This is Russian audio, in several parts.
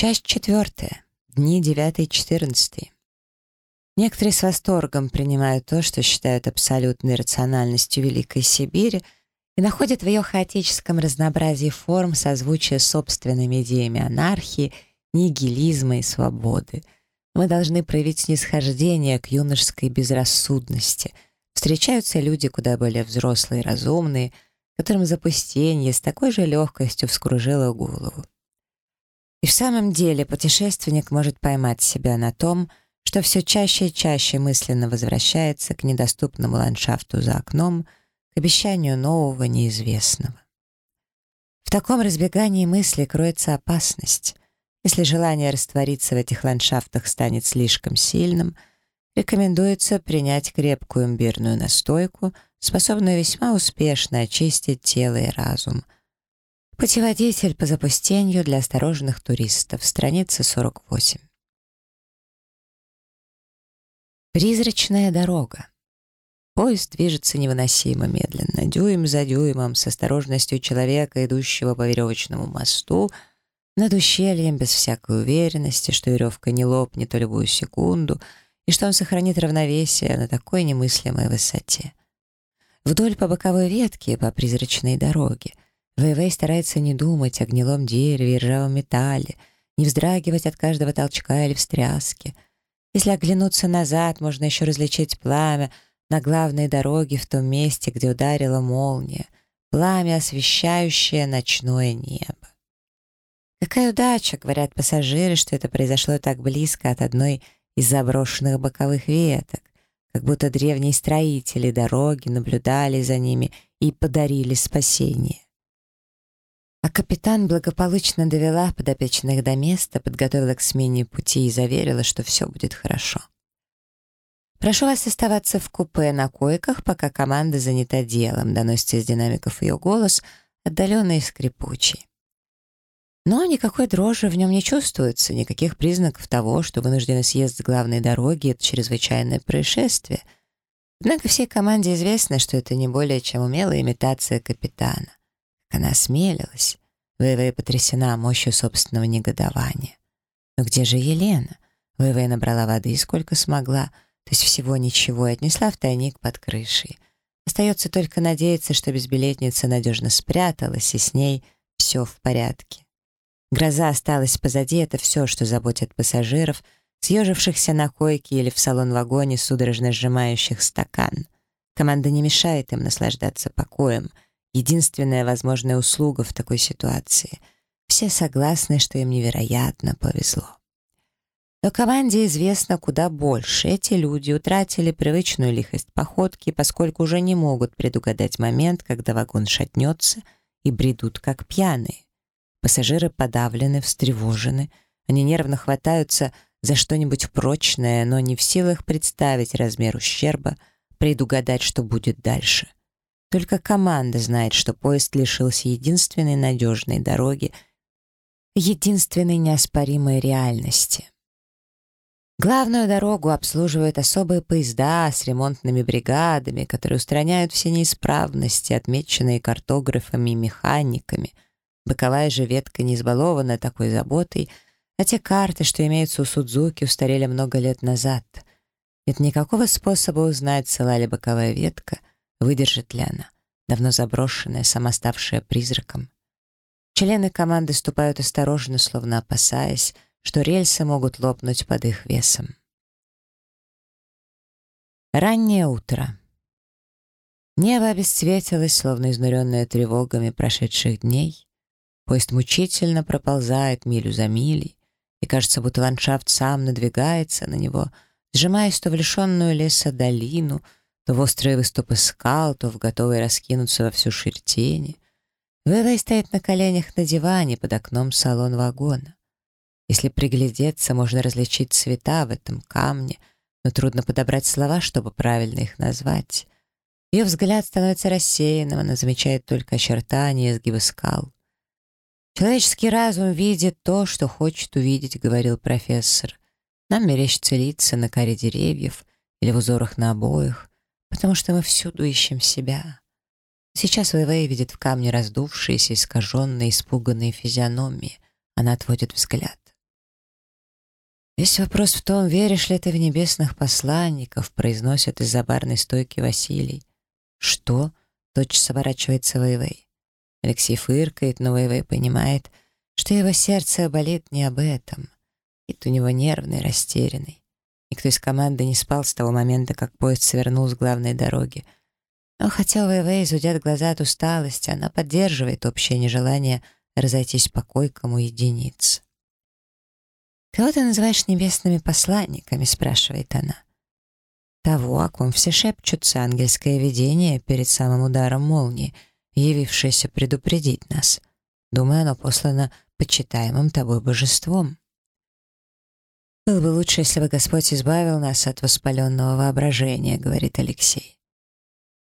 Часть четвертая. Дни 9-14. Некоторые с восторгом принимают то, что считают абсолютной рациональностью Великой Сибири, и находят в ее хаотическом разнообразии форм созвучие с собственными идеями анархии, нигилизма и свободы. Мы должны проявить снисхождение к юношеской безрассудности. Встречаются люди куда более взрослые и разумные, которым запустение с такой же легкостью вскружило голову. И в самом деле путешественник может поймать себя на том, что все чаще и чаще мысленно возвращается к недоступному ландшафту за окном, к обещанию нового неизвестного. В таком разбегании мысли кроется опасность. Если желание раствориться в этих ландшафтах станет слишком сильным, рекомендуется принять крепкую имбирную настойку, способную весьма успешно очистить тело и разум. Путеводитель по запустению для осторожных туристов, страница 48. Призрачная дорога. Поезд движется невыносимо медленно, дюйм за дюймом, с осторожностью человека, идущего по веревочному мосту, над ущельем без всякой уверенности, что веревка не лопнет любую секунду и что он сохранит равновесие на такой немыслимой высоте. Вдоль по боковой ветке, по призрачной дороге, Вэйвэй старается не думать о гнилом дереве и ржавом металле, не вздрагивать от каждого толчка или встряски — если оглянуться назад, можно еще различить пламя на главной дороге в том месте, где ударила молния, пламя, освещающее ночное небо. Какая удача, говорят пассажиры, что это произошло так близко от одной из заброшенных боковых веток, как будто древние строители дороги наблюдали за ними и подарили спасение. А капитан благополучно довела подопечных до места, подготовила к смене пути и заверила, что все будет хорошо. «Прошу вас оставаться в купе на койках, пока команда занята делом», доносится из динамиков ее голос, отдаленный и скрипучий. Но никакой дрожи в нем не чувствуется, никаких признаков того, что вынужденный съезд с главной дороги — это чрезвычайное происшествие. Однако всей команде известно, что это не более чем умелая имитация капитана. Она осмелилась. Вэйвэй потрясена мощью собственного негодования. Но где же Елена? Вэйвэй набрала воды сколько смогла, то есть всего ничего, и отнесла в тайник под крышей. Остается только надеяться, что безбилетница надежно спряталась, и с ней все в порядке. Гроза осталась позади, это все, что заботит пассажиров, съежившихся на койке или в салон-вагоне, судорожно сжимающих стакан. Команда не мешает им наслаждаться покоем — единственная возможная услуга в такой ситуации. Все согласны, что им невероятно повезло. Но команде известно куда больше. Эти люди утратили привычную лихость походки, поскольку уже не могут предугадать момент, когда вагон шатнется, и бредут как пьяные. Пассажиры подавлены, встревожены, они нервно хватаются за что-нибудь прочное, но не в силах представить размер ущерба, предугадать, что будет дальше — только команда знает, что поезд лишился единственной надежной дороги, единственной неоспоримой реальности. Главную дорогу обслуживают особые поезда с ремонтными бригадами, которые устраняют все неисправности, отмеченные картографами и механиками. Боковая же ветка не избалована такой заботой, а те карты, что имеются у Судзуки, устарели много лет назад. Нет никакого способа узнать, цела ли боковая ветка — Выдержит ли она, давно заброшенная, сама ставшая призраком? Члены команды ступают осторожно, словно опасаясь, что рельсы могут лопнуть под их весом. Раннее утро. Небо обесцветилось, словно изнуренное тревогами прошедших дней. Поезд мучительно проползает милю за милей, и кажется, будто ландшафт сам надвигается на него, сжимаясь то в лишенную леса долину — то в острые выступы скал, то в готовой раскинуться во всю ширь тени. Вэвэй стоит на коленях на диване под окном салон вагона. Если приглядеться, можно различить цвета в этом камне, но трудно подобрать слова, чтобы правильно их назвать. Ее взгляд становится рассеянным, она замечает только очертания изгибы скал. «Человеческий разум видит то, что хочет увидеть», — говорил профессор. «Нам мерещится лица на коре деревьев или в узорах на обоях потому что мы всюду ищем себя. Сейчас Вэйвэй видит в камне раздувшиеся, искаженные, испуганные физиономии. Она отводит взгляд. Весь вопрос в том, веришь ли ты в небесных посланников, произносит из-за барной стойки Василий. Что? Тотчас оборачивается Вэйвэй. Алексей фыркает, но Вэйвэй понимает, что его сердце болит не об этом. Вид у него нервный, растерянный. Никто из команды не спал с того момента, как поезд свернул с главной дороги. Но хотя у Вэйвэй зудят глаза от усталости, она поддерживает общее нежелание разойтись по койкам уединиться. «Кого ты называешь небесными посланниками?» — спрашивает она. «Того, о ком все шепчутся, ангельское видение перед самым ударом молнии, явившееся предупредить нас. Думаю, оно послано почитаемым тобой божеством». «Было бы лучше, если бы Господь избавил нас от воспаленного воображения», — говорит Алексей.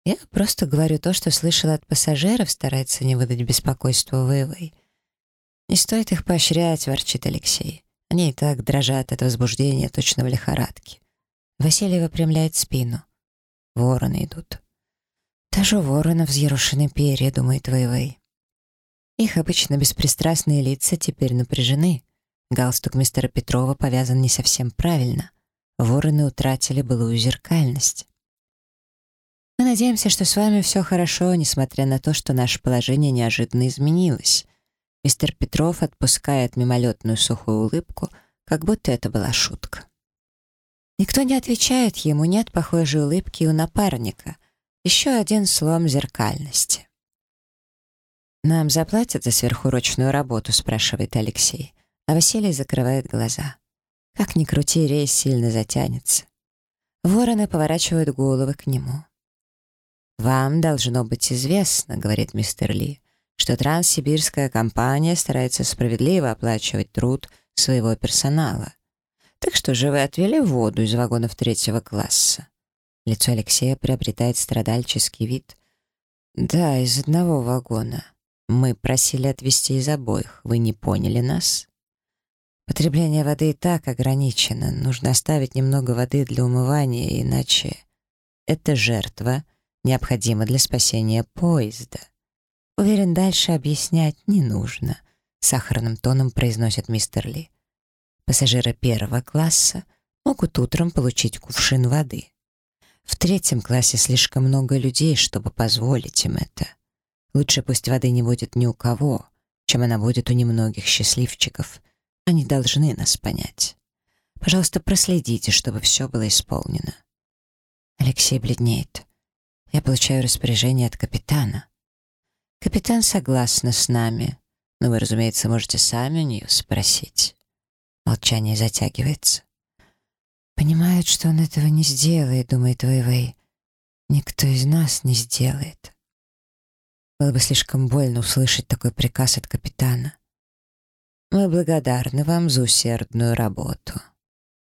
«Я просто говорю то, что слышал от пассажиров, старается не выдать беспокойство Вэйвэй». «Не стоит их поощрять», — ворчит Алексей. Они и так дрожат от возбуждения, точно в лихорадке. Василий выпрямляет спину. Вороны идут. Даже у воронов взъерошены перья, думает Вэйвэй. Их обычно беспристрастные лица теперь напряжены. Галстук мистера Петрова повязан не совсем правильно. Вороны утратили былую зеркальность. Мы надеемся, что с вами все хорошо, несмотря на то, что наше положение неожиданно изменилось. Мистер Петров отпускает мимолетную сухую улыбку, как будто это была шутка. Никто не отвечает ему, нет похожей улыбки у напарника. Еще один слом зеркальности. «Нам заплатят за сверхурочную работу?» — спрашивает Алексей. А Василий закрывает глаза. Как ни крути, рейс сильно затянется. Вороны поворачивают головы к нему. «Вам должно быть известно», — говорит мистер Ли, что Транссибирская компания старается справедливо оплачивать труд своего персонала. Так что же вы отвели воду из вагонов третьего класса? Лицо Алексея приобретает страдальческий вид. Да, из одного вагона. Мы просили отвезти из обоих. Вы не поняли нас? Потребление воды и так ограничено. Нужно оставить немного воды для умывания, иначе это жертва необходима для спасения поезда. Уверен, дальше объяснять не нужно, сахарным тоном произносит мистер Ли. Пассажиры первого класса могут утром получить кувшин воды. В третьем классе слишком много людей, чтобы позволить им это. Лучше пусть воды не будет ни у кого, чем она будет у немногих счастливчиков. Они должны нас понять. Пожалуйста, проследите, чтобы все было исполнено. Алексей бледнеет. Я получаю распоряжение от капитана. Капитан согласна с нами, но вы, разумеется, можете сами у нее спросить. Молчание затягивается. Понимает, что он этого не сделает, думает Вэйвэй. Никто из нас не сделает. Было бы слишком больно услышать такой приказ от капитана. Мы благодарны вам за усердную работу.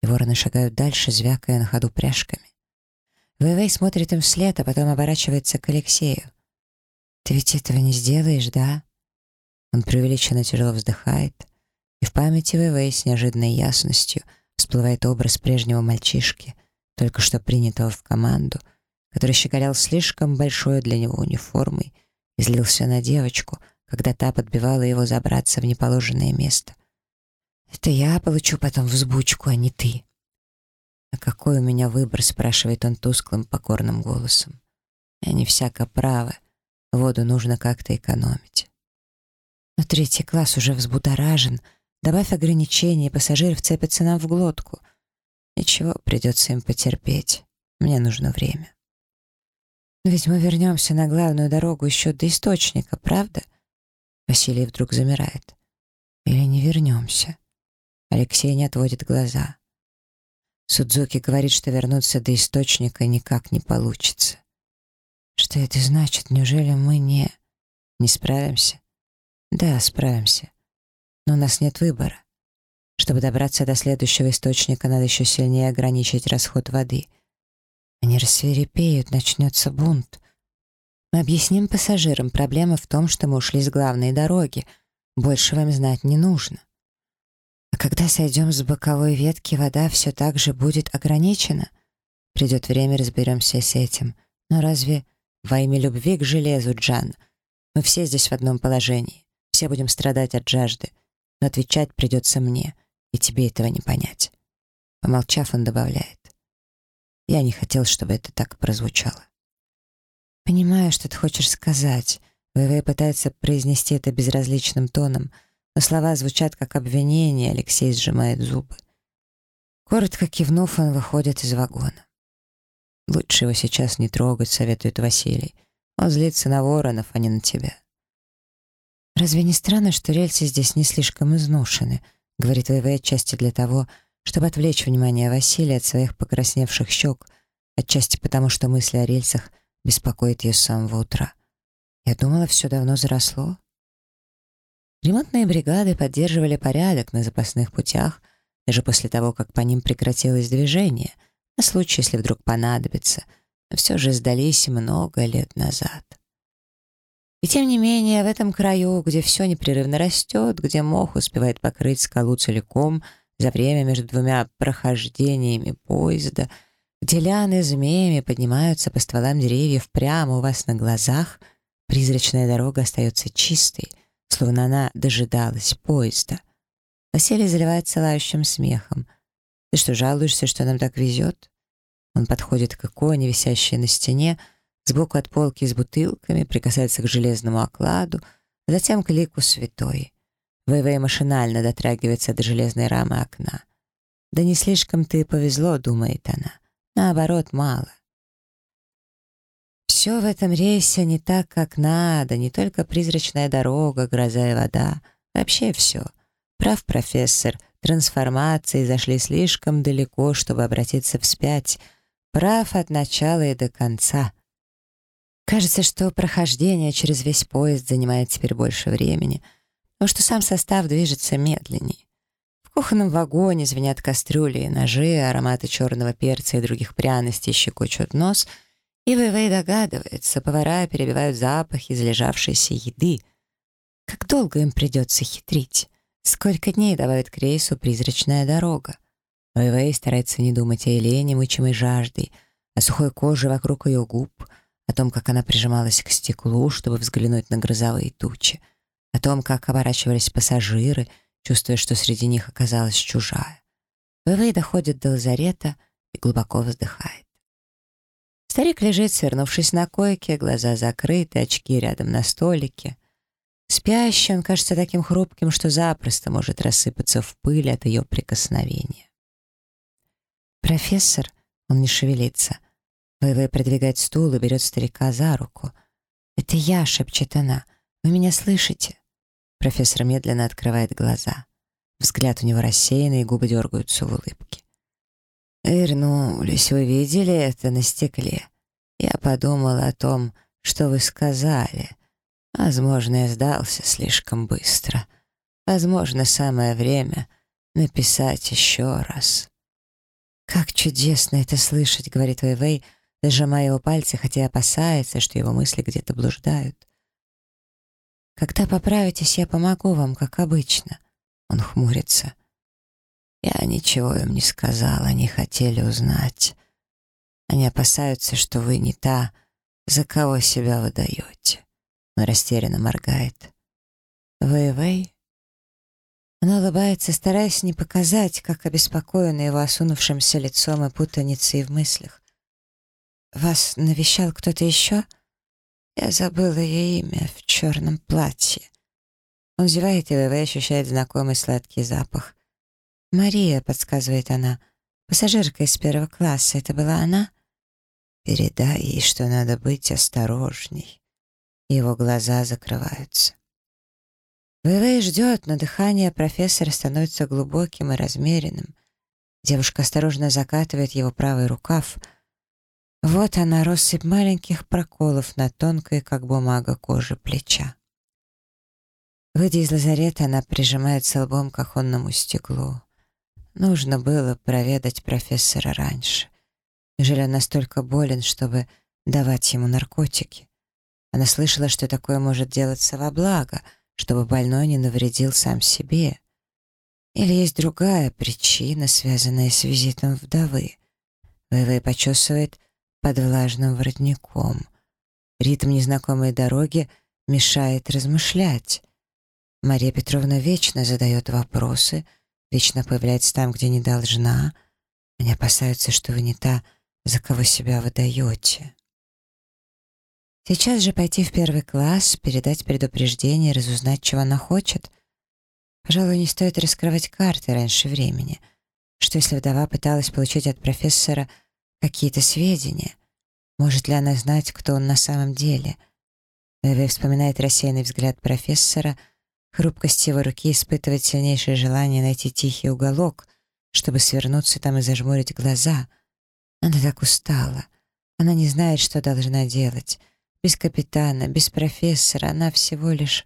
И вороны шагают дальше, звякая на ходу пряжками. Вэйвэй смотрит им вслед, а потом оборачивается к Алексею. «Ты ведь этого не сделаешь, да?» Он преувеличенно тяжело вздыхает, и в памяти ВВ с неожиданной ясностью всплывает образ прежнего мальчишки, только что принятого в команду, который щеголял слишком большой для него униформой и злился на девочку, когда та подбивала его забраться в неположенное место. «Это я получу потом взбучку, а не ты». «А какой у меня выбор?» — спрашивает он тусклым покорным голосом. «Я не всяко право. Воду нужно как-то экономить. Но третий класс уже взбудоражен. Добавь ограничения, и пассажиры вцепятся нам в глотку. Ничего, придется им потерпеть. Мне нужно время. Но ведь мы вернемся на главную дорогу еще до источника, правда? Василий вдруг замирает. Или не вернемся? Алексей не отводит глаза. Судзуки говорит, что вернуться до источника никак не получится. Что это значит? Неужели мы не... не справимся? Да, справимся. Но у нас нет выбора. Чтобы добраться до следующего источника, надо еще сильнее ограничить расход воды. Они рассверепеют, начнется бунт. Мы объясним пассажирам, проблема в том, что мы ушли с главной дороги. Больше вам знать не нужно. А когда сойдем с боковой ветки, вода все так же будет ограничена. Придет время, разберемся с этим. Но разве во имя любви к железу, Джан. Мы все здесь в одном положении. Все будем страдать от жажды. Но отвечать придется мне, и тебе этого не понять. Помолчав, он добавляет. Я не хотел, чтобы это так прозвучало. Понимаю, что ты хочешь сказать. ВВ пытается произнести это безразличным тоном, но слова звучат как обвинение, Алексей сжимает зубы. Коротко кивнув, он выходит из вагона. Лучше его сейчас не трогать, советует Василий. Он злится на воронов, а не на тебя. «Разве не странно, что рельсы здесь не слишком изношены?» — говорит ВВ отчасти для того, чтобы отвлечь внимание Василия от своих покрасневших щек, отчасти потому, что мысли о рельсах беспокоят ее с самого утра. Я думала, все давно заросло. Ремонтные бригады поддерживали порядок на запасных путях, даже после того, как по ним прекратилось движение — на случай, если вдруг понадобится, но все же сдались много лет назад. И тем не менее, в этом краю, где все непрерывно растет, где мох успевает покрыть скалу целиком за время между двумя прохождениями поезда, где лианы змеями поднимаются по стволам деревьев прямо у вас на глазах, призрачная дорога остается чистой, словно она дожидалась поезда. Василий заливается лающим смехом. «Ты что, жалуешься, что нам так везет?» Он подходит к иконе, висящей на стене, сбоку от полки с бутылками, прикасается к железному окладу, а затем к лику святой. ВВ машинально дотрагивается до железной рамы окна. «Да не слишком ты повезло», — думает она. «Наоборот, мало». Все в этом рейсе не так, как надо, не только призрачная дорога, гроза и вода, вообще все. Прав профессор, трансформации зашли слишком далеко, чтобы обратиться вспять — Прав от начала и до конца. Кажется, что прохождение через весь поезд занимает теперь больше времени, но что сам состав движется медленнее. Кухонном вагоне звенят кастрюли и ножи, ароматы черного перца и других пряностей щекочут нос, и Вэйвэй догадывается, повара перебивают запахи залежавшейся еды. Как долго им придется хитрить? Сколько дней добавит к рейсу призрачная дорога? Вэйвэй старается не думать о Елене, мучимой жаждой, о сухой коже вокруг ее губ, о том, как она прижималась к стеклу, чтобы взглянуть на грозовые тучи, о том, как оборачивались пассажиры, чувствуя, что среди них оказалась чужая. Вэйвэй доходит до лазарета и глубоко вздыхает. Старик лежит, свернувшись на койке, глаза закрыты, очки рядом на столике. Спящий он кажется таким хрупким, что запросто может рассыпаться в пыль от ее прикосновения. «Профессор?» Он не шевелится. ВВ продвигает стул и берет старика за руку. «Это я», — шепчет она. «Вы меня слышите?» Профессор медленно открывает глаза. Взгляд у него рассеянный, губы дергаются в улыбке. «Вернулись, вы видели это на стекле? Я подумал о том, что вы сказали. Возможно, я сдался слишком быстро. Возможно, самое время написать еще раз». «Как чудесно это слышать», — говорит Вэйвэй, зажимая его пальцы, хотя опасается, что его мысли где-то блуждают. «Когда поправитесь, я помогу вам, как обычно». Он хмурится. «Я ничего им не сказал, они хотели узнать. Они опасаются, что вы не та, за кого себя выдаете». Он растерянно моргает. «Вэй-Вэй?» Она улыбается, стараясь не показать, как обеспокоена его осунувшимся лицом и путаницей в мыслях. «Вас навещал кто-то еще?» Я забыла ее имя в черном платье. Он зевает, и ВВ ощущает знакомый сладкий запах. «Мария», — подсказывает она, — «пассажирка из первого класса. Это была она?» «Передай ей, что надо быть осторожней». Его глаза закрываются. ВВ ждет, но дыхание профессора становится глубоким и размеренным. Девушка осторожно закатывает его правый рукав. Вот она, россыпь маленьких проколов на тонкой, как бумага, коже плеча. Выйдя из лазарета, она прижимается лбом к оконному стеклу. Нужно было проведать профессора раньше. Неужели он настолько болен, чтобы давать ему наркотики? Она слышала, что такое может делаться во благо — чтобы больной не навредил сам себе. Или есть другая причина, связанная с визитом вдовы. ВВ почесывает под влажным воротником. Ритм незнакомой дороги мешает размышлять. Мария Петровна вечно задает вопросы, вечно появляется там, где не должна. Они опасаются, что вы не та, за кого себя выдаете. Сейчас же пойти в первый класс, передать предупреждение, разузнать, чего она хочет. Пожалуй, не стоит раскрывать карты раньше времени. Что если вдова пыталась получить от профессора какие-то сведения? Может ли она знать, кто он на самом деле? Эве вспоминает рассеянный взгляд профессора, хрупкость его руки испытывает сильнейшее желание найти тихий уголок, чтобы свернуться там и зажмурить глаза. Она так устала. Она не знает, что должна делать. Без капитана, без профессора она всего лишь...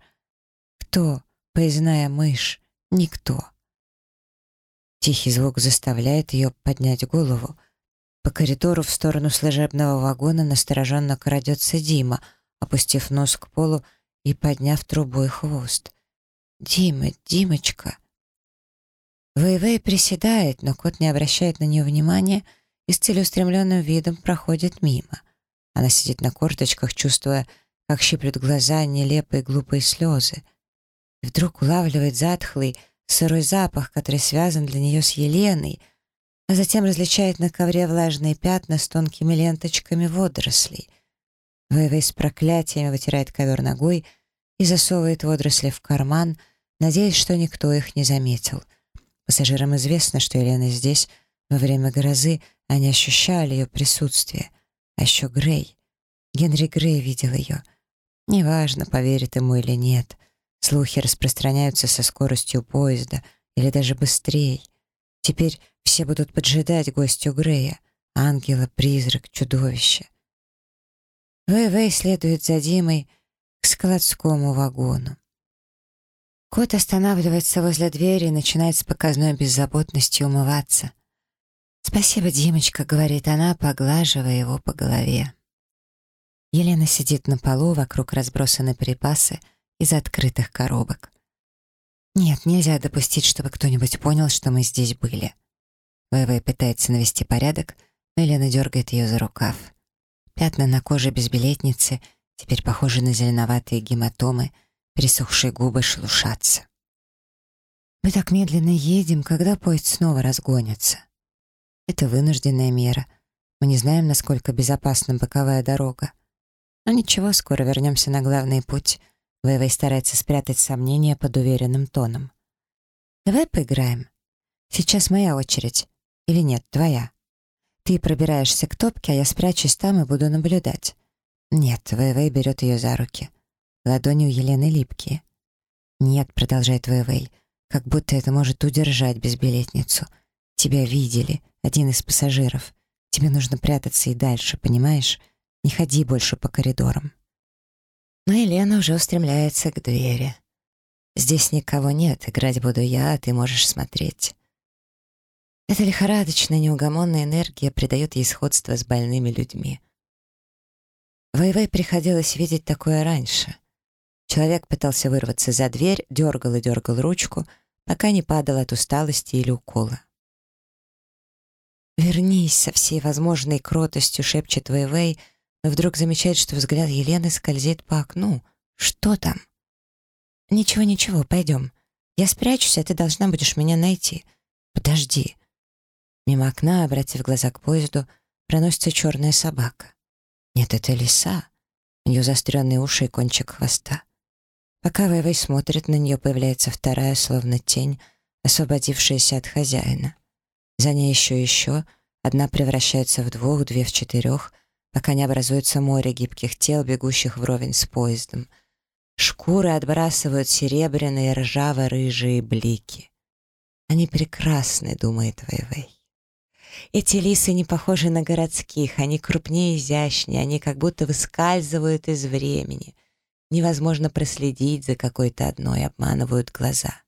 Кто? Поездная мышь? Никто. Тихий звук заставляет ее поднять голову. По коридору в сторону служебного вагона настороженно крадется Дима, опустив нос к полу и подняв трубой хвост. «Дима, Димочка!» Вэйвэй приседает, но кот не обращает на нее внимания и с целеустремленным видом проходит мимо — она сидит на корточках, чувствуя, как щиплют глаза нелепые глупые слезы. И вдруг улавливает затхлый, сырой запах, который связан для нее с Еленой, а затем различает на ковре влажные пятна с тонкими ленточками водорослей. Вэйвэй с проклятиями вытирает ковер ногой и засовывает водоросли в карман, надеясь, что никто их не заметил. Пассажирам известно, что Елена здесь во время грозы, они ощущали ее присутствие — а еще Грей. Генри Грей видел ее. Неважно, поверит ему или нет. Слухи распространяются со скоростью поезда или даже быстрее. Теперь все будут поджидать гостю Грея. Ангела, призрак, чудовище. Вэй-Вэй следует за Димой к складскому вагону. Кот останавливается возле двери и начинает с показной беззаботностью умываться — «Спасибо, Димочка», — говорит она, поглаживая его по голове. Елена сидит на полу, вокруг разбросаны припасы из открытых коробок. «Нет, нельзя допустить, чтобы кто-нибудь понял, что мы здесь были». Вэвэй пытается навести порядок, но Елена дергает ее за рукав. Пятна на коже безбилетницы теперь похожи на зеленоватые гематомы, пересохшие губы шелушатся. «Мы так медленно едем, когда поезд снова разгонится?» Это вынужденная мера. Мы не знаем, насколько безопасна боковая дорога. Но ничего, скоро вернемся на главный путь. Вэйвэй старается спрятать сомнения под уверенным тоном. «Давай поиграем. Сейчас моя очередь. Или нет, твоя. Ты пробираешься к топке, а я спрячусь там и буду наблюдать». «Нет», — Вэйвэй берет ее за руки. Ладони у Елены липкие. «Нет», — продолжает Вэйвэй, как будто это может удержать безбилетницу. «Тебя видели один из пассажиров. Тебе нужно прятаться и дальше, понимаешь? Не ходи больше по коридорам». Но Елена уже устремляется к двери. «Здесь никого нет, играть буду я, а ты можешь смотреть». Эта лихорадочная, неугомонная энергия придает ей сходство с больными людьми. Вэйвэй приходилось видеть такое раньше. Человек пытался вырваться за дверь, дергал и дергал ручку, пока не падал от усталости или укола. «Вернись!» — со всей возможной кротостью шепчет Вэйвэй, но вдруг замечает, что взгляд Елены скользит по окну. «Что там?» «Ничего, ничего, пойдем. Я спрячусь, а ты должна будешь меня найти. Подожди». Мимо окна, обратив глаза к поезду, проносится черная собака. Нет, это лиса. У нее заостренные уши и кончик хвоста. Пока Вэйвэй смотрит на нее, появляется вторая, словно тень, освободившаяся от хозяина. За ней еще и еще, одна превращается в двух, две в четырех, пока не образуется море гибких тел, бегущих вровень с поездом. Шкуры отбрасывают серебряные ржаво-рыжие блики. Они прекрасны, думает Вэйвэй. Эти лисы не похожи на городских, они крупнее и изящнее, они как будто выскальзывают из времени. Невозможно проследить за какой-то одной, обманывают глаза.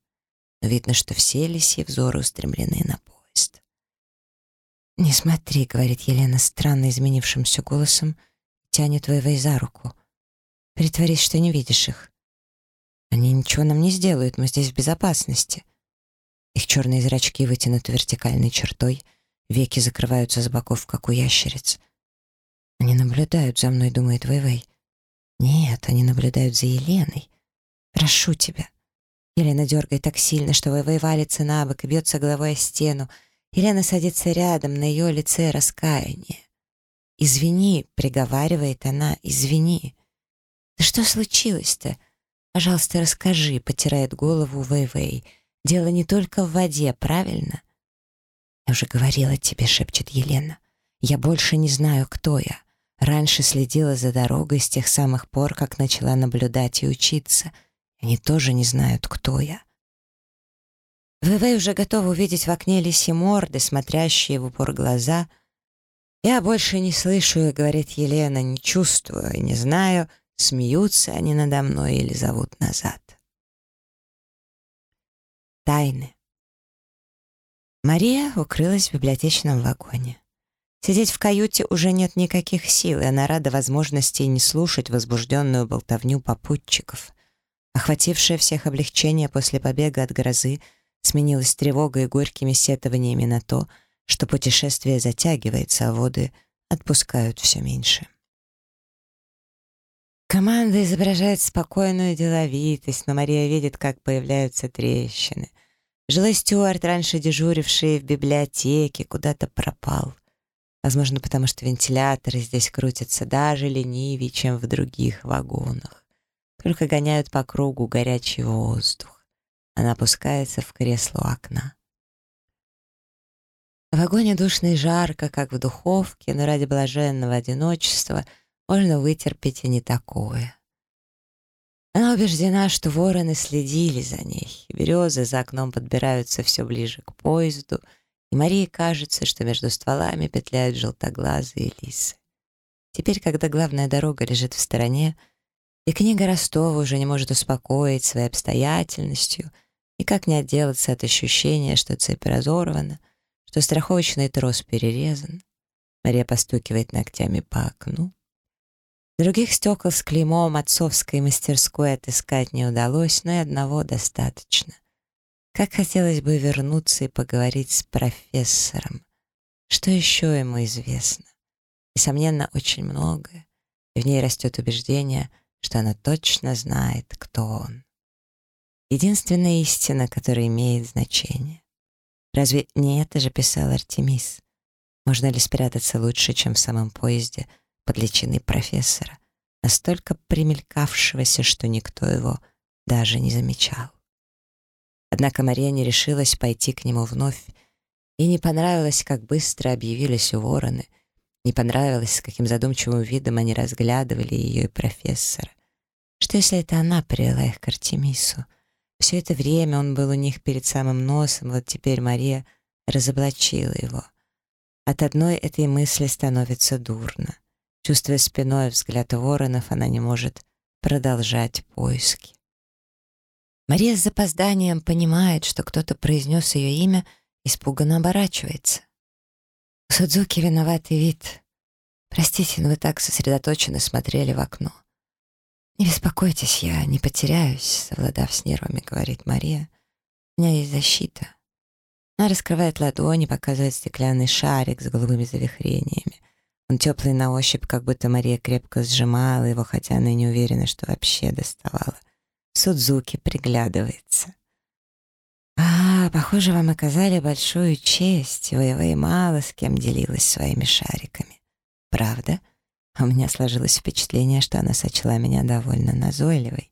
Но видно, что все лисьи взоры устремлены на поезд. «Не смотри», — говорит Елена странно изменившимся голосом, тянет Вэйвэй за руку. «Притворись, что не видишь их. Они ничего нам не сделают, мы здесь в безопасности». Их черные зрачки вытянуты вертикальной чертой, веки закрываются с боков, как у ящериц. «Они наблюдают за мной», — думает Вэйвэй. «Нет, они наблюдают за Еленой. Прошу тебя». Елена дергает так сильно, что Вэйвэй валится на бок и бьется головой о стену, Елена садится рядом, на ее лице раскаяние. «Извини», — приговаривает она, — «извини». «Да что случилось-то? Пожалуйста, расскажи», — потирает голову Вэй-Вэй. «Дело не только в воде, правильно?» «Я уже говорила тебе», — шепчет Елена. «Я больше не знаю, кто я. Раньше следила за дорогой с тех самых пор, как начала наблюдать и учиться. Они тоже не знают, кто я». ВВ уже готова увидеть в окне лиси морды, смотрящие в упор глаза. «Я больше не слышу», — говорит Елена, — «не чувствую и не знаю, смеются они надо мной или зовут назад». Тайны. Мария укрылась в библиотечном вагоне. Сидеть в каюте уже нет никаких сил, и она рада возможности не слушать возбужденную болтовню попутчиков. Охватившее всех облегчение после побега от грозы сменилось тревогой и горькими сетованиями на то, что путешествие затягивается, а воды отпускают все меньше. Команда изображает спокойную деловитость, но Мария видит, как появляются трещины. Жилой Стюарт, раньше дежуривший в библиотеке, куда-то пропал. Возможно, потому что вентиляторы здесь крутятся даже ленивее, чем в других вагонах. Только гоняют по кругу горячий воздух. Она опускается в кресло окна. В вагоне душно и жарко, как в духовке, но ради блаженного одиночества можно вытерпеть и не такое. Она убеждена, что вороны следили за ней, березы за окном подбираются все ближе к поезду — и Марии кажется, что между стволами петляют желтоглазые лисы. Теперь, когда главная дорога лежит в стороне, и книга Ростова уже не может успокоить своей обстоятельностью, никак не отделаться от ощущения, что цепь разорвана, что страховочный трос перерезан. Мария постукивает ногтями по окну. Других стекол с клеймом отцовской мастерской отыскать не удалось, но и одного достаточно. Как хотелось бы вернуться и поговорить с профессором. Что еще ему известно? Несомненно, очень многое. И в ней растет убеждение, что она точно знает, кто он. Единственная истина, которая имеет значение. Разве не это же писал Артемис? Можно ли спрятаться лучше, чем в самом поезде под личиной профессора, настолько примелькавшегося, что никто его даже не замечал? Однако Мария не решилась пойти к нему вновь. Ей не понравилось, как быстро объявились вороны. Не понравилось, с каким задумчивым видом они разглядывали ее и профессора. Что если это она привела их к Артемису? Все это время он был у них перед самым носом, вот теперь Мария разоблачила его. От одной этой мысли становится дурно. Чувствуя спиной взгляд воронов, она не может продолжать поиски. Мария с запозданием понимает, что кто-то произнес ее имя, испуганно оборачивается. У Судзуки виноватый вид. «Простите, но вы так сосредоточенно смотрели в окно». «Не беспокойтесь, я не потеряюсь», — совладав с нервами, говорит Мария. «У меня есть защита». Она раскрывает ладони, показывает стеклянный шарик с голубыми завихрениями. Он теплый на ощупь, как будто Мария крепко сжимала его, хотя она не уверена, что вообще доставала. Судзуки приглядывается. «А, похоже, вам оказали большую честь. И мало с кем делилась своими шариками. Правда? А у меня сложилось впечатление, что она сочла меня довольно назойливой.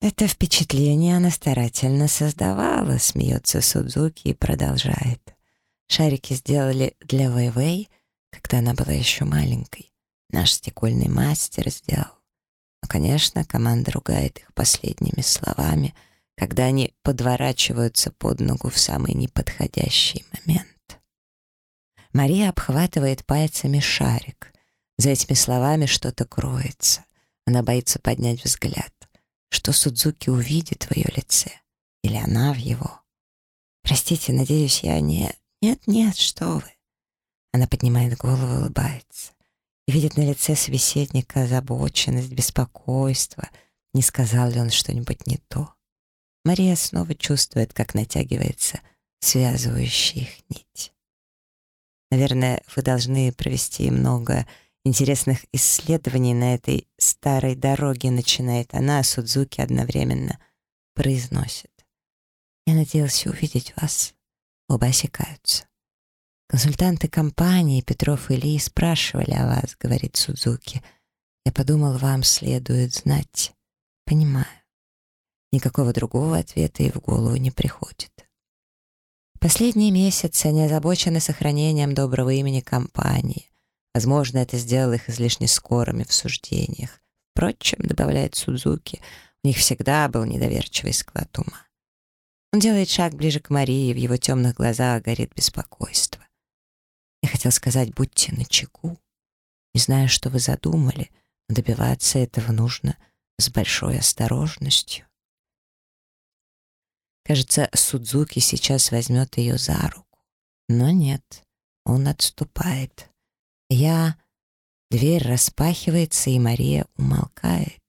Это впечатление она старательно создавала, смеется Судзуки и продолжает. Шарики сделали для Вэй-Вэй, когда она была еще маленькой. Наш стекольный мастер сделал. Но, конечно, команда ругает их последними словами, когда они подворачиваются под ногу в самый неподходящий момент. Мария обхватывает пальцами шарик. За этими словами что-то кроется. Она боится поднять взгляд. Что Судзуки увидит в ее лице? Или она в его? «Простите, надеюсь, я не...» «Нет-нет, что вы!» Она поднимает голову и улыбается и видит на лице собеседника озабоченность, беспокойство. Не сказал ли он что-нибудь не то? Мария снова чувствует, как натягивается связывающая их нить. Наверное, вы должны провести много интересных исследований на этой старой дороге, начинает она, а Судзуки одновременно произносит. Я надеялся увидеть вас. Оба осекаются. «Консультанты компании Петров и Ли спрашивали о вас», — говорит Судзуки. «Я подумал, вам следует знать. Понимаю». Никакого другого ответа и в голову не приходит. Последние месяцы они озабочены сохранением доброго имени компании. Возможно, это сделало их излишне скорыми в суждениях. Впрочем, добавляет Судзуки, у них всегда был недоверчивый склад ума. Он делает шаг ближе к Марии, в его темных глазах горит беспокойство. Хотел сказать, будьте начеку. Не знаю, что вы задумали, но добиваться этого нужно с большой осторожностью. Кажется, Судзуки сейчас возьмет ее за руку. Но нет, он отступает. Я... Дверь распахивается, и Мария умолкает.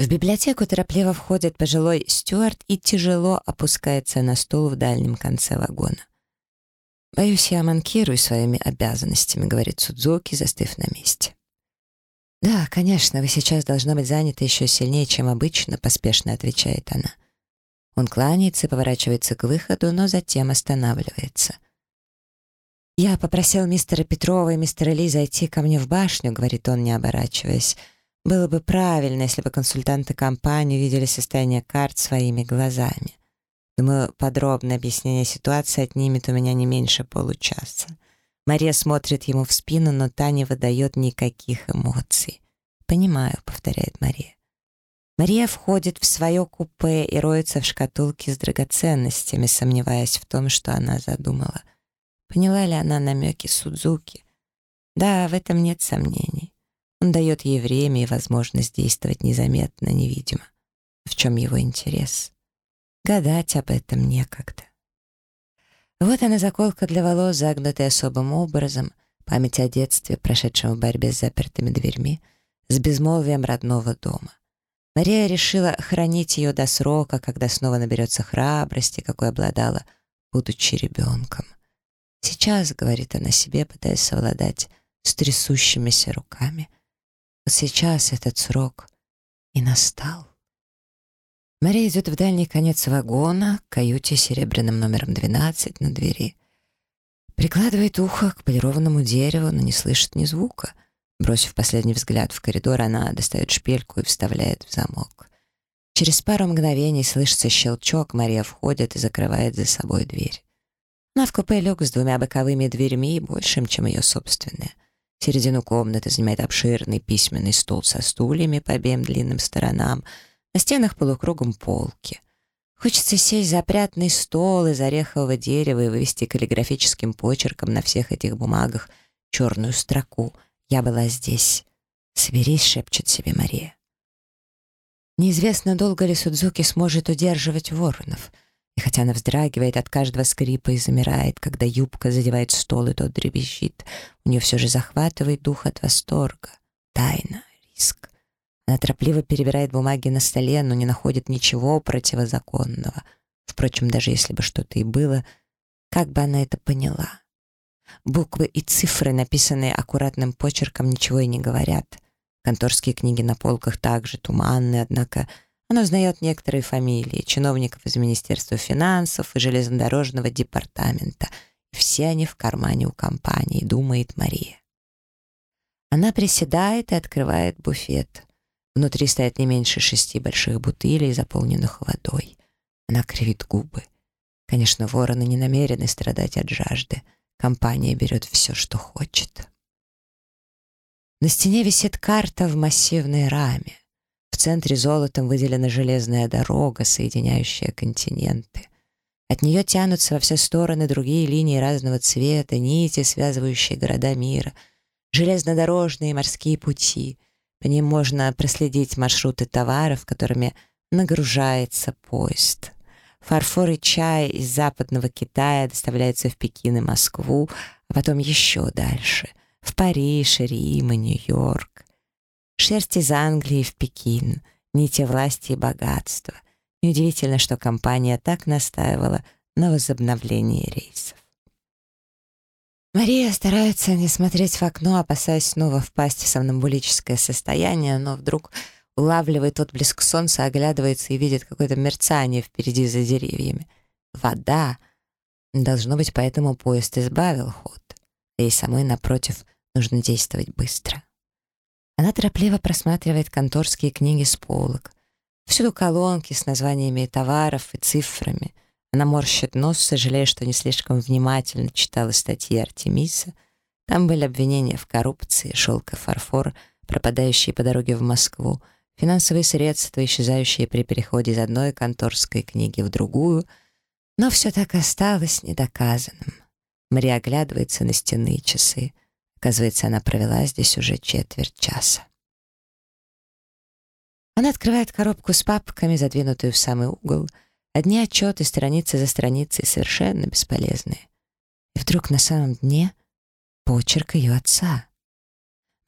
В библиотеку торопливо входит пожилой стюарт и тяжело опускается на стул в дальнем конце вагона. «Боюсь, я манкирую своими обязанностями», — говорит Судзуки, застыв на месте. «Да, конечно, вы сейчас должны быть заняты еще сильнее, чем обычно», — поспешно отвечает она. Он кланяется и поворачивается к выходу, но затем останавливается. «Я попросил мистера Петрова и мистера Ли зайти ко мне в башню», — говорит он, не оборачиваясь. «Было бы правильно, если бы консультанты компании увидели состояние карт своими глазами. Думаю, подробное объяснение ситуации отнимет у меня не меньше получаса». Мария смотрит ему в спину, но та не выдает никаких эмоций. «Понимаю», — повторяет Мария. Мария входит в свое купе и роется в шкатулке с драгоценностями, сомневаясь в том, что она задумала. Поняла ли она намеки Судзуки? Да, в этом нет сомнений. Он дает ей время и возможность действовать незаметно, невидимо. В чем его интерес? Гадать об этом некогда. Вот она заколка для волос, загнутая особым образом, память о детстве, прошедшем в борьбе с запертыми дверьми, с безмолвием родного дома. Мария решила хранить ее до срока, когда снова наберется храбрости, какой обладала, будучи ребенком. Сейчас, — говорит она себе, пытаясь совладать с трясущимися руками, вот сейчас этот срок и настал. Мария идет в дальний конец вагона, к каюте серебряным номером 12 на двери. Прикладывает ухо к полированному дереву, но не слышит ни звука. Бросив последний взгляд в коридор, она достает шпильку и вставляет в замок. Через пару мгновений слышится щелчок, Мария входит и закрывает за собой дверь. Она в купе люк с двумя боковыми дверьми, большим, чем ее собственная. Середину комнаты занимает обширный письменный стол со стульями по обеим длинным сторонам, на стенах полукругом полки. Хочется сесть за опрятный стол из орехового дерева и вывести каллиграфическим почерком на всех этих бумагах черную строку «Я была здесь». «Соберись», — шепчет себе Мария. Неизвестно, долго ли Судзуки сможет удерживать воронов — и хотя она вздрагивает от каждого скрипа и замирает, когда юбка задевает стол и тот дребезжит, у нее все же захватывает дух от восторга. Тайна, риск. Она торопливо перебирает бумаги на столе, но не находит ничего противозаконного. Впрочем, даже если бы что-то и было, как бы она это поняла? Буквы и цифры, написанные аккуратным почерком, ничего и не говорят. Конторские книги на полках также туманны, однако он узнает некоторые фамилии чиновников из Министерства финансов и железнодорожного департамента. Все они в кармане у компании, думает Мария. Она приседает и открывает буфет. Внутри стоят не меньше шести больших бутылей, заполненных водой. Она кривит губы. Конечно, вороны не намерены страдать от жажды. Компания берет все, что хочет. На стене висит карта в массивной раме. В центре золотом выделена железная дорога, соединяющая континенты. От нее тянутся во все стороны другие линии разного цвета, нити, связывающие города мира, железнодорожные морские пути. По ним можно проследить маршруты товаров, которыми нагружается поезд. Фарфор и чай из западного Китая доставляются в Пекин и Москву, а потом еще дальше — в Париж, Рим и Нью-Йорк. Шерсть из Англии в Пекин, нити власти и богатства. Неудивительно, что компания так настаивала на возобновлении рейсов. Мария старается не смотреть в окно, опасаясь снова впасть в сомнамбулическое состояние, но вдруг улавливает отблеск солнца, оглядывается и видит какое-то мерцание впереди за деревьями. Вода. Должно быть, поэтому поезд избавил ход. Ей самой, напротив, нужно действовать быстро. Она торопливо просматривает конторские книги с полок. Всюду колонки с названиями товаров и цифрами. Она морщит нос, сожалея, что не слишком внимательно читала статьи Артемиса. Там были обвинения в коррупции, шелк и фарфор, пропадающие по дороге в Москву, финансовые средства, исчезающие при переходе из одной конторской книги в другую. Но все так осталось недоказанным. Мария оглядывается на стенные часы. Оказывается, она провела здесь уже четверть часа. Она открывает коробку с папками, задвинутую в самый угол. Одни отчеты, страницы за страницей, совершенно бесполезные. И вдруг на самом дне почерк ее отца.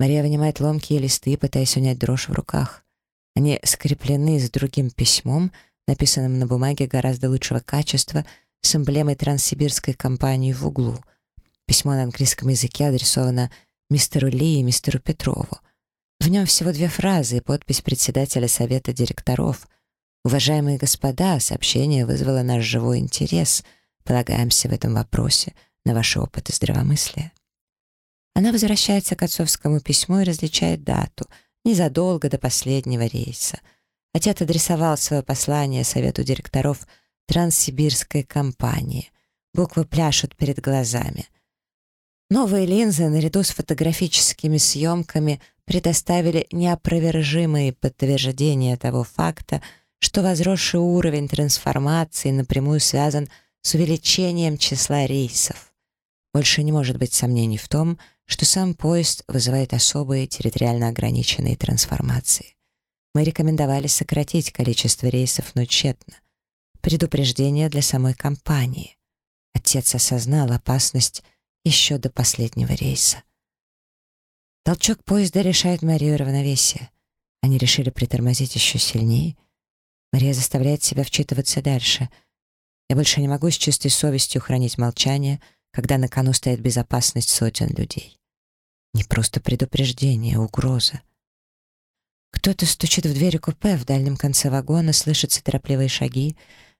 Мария вынимает ломкие листы, пытаясь унять дрожь в руках. Они скреплены с другим письмом, написанным на бумаге гораздо лучшего качества, с эмблемой транссибирской компании в углу. Письмо на английском языке адресовано мистеру Ли и мистеру Петрову. В нем всего две фразы и подпись председателя совета директоров. «Уважаемые господа, сообщение вызвало наш живой интерес. Полагаемся в этом вопросе на ваш опыт и здравомыслие». Она возвращается к отцовскому письму и различает дату, незадолго до последнего рейса. Отец адресовал свое послание совету директоров Транссибирской компании. Буквы пляшут перед глазами. Новые линзы наряду с фотографическими съемками предоставили неопровержимые подтверждения того факта, что возросший уровень трансформации напрямую связан с увеличением числа рейсов. Больше не может быть сомнений в том, что сам поезд вызывает особые территориально ограниченные трансформации. Мы рекомендовали сократить количество рейсов, но тщетно. Предупреждение для самой компании. Отец осознал опасность еще до последнего рейса. Толчок поезда решает Марию равновесие. Они решили притормозить еще сильнее. Мария заставляет себя вчитываться дальше. Я больше не могу с чистой совестью хранить молчание, когда на кону стоит безопасность сотен людей. Не просто предупреждение, а угроза. Кто-то стучит в дверь купе в дальнем конце вагона, слышатся торопливые шаги.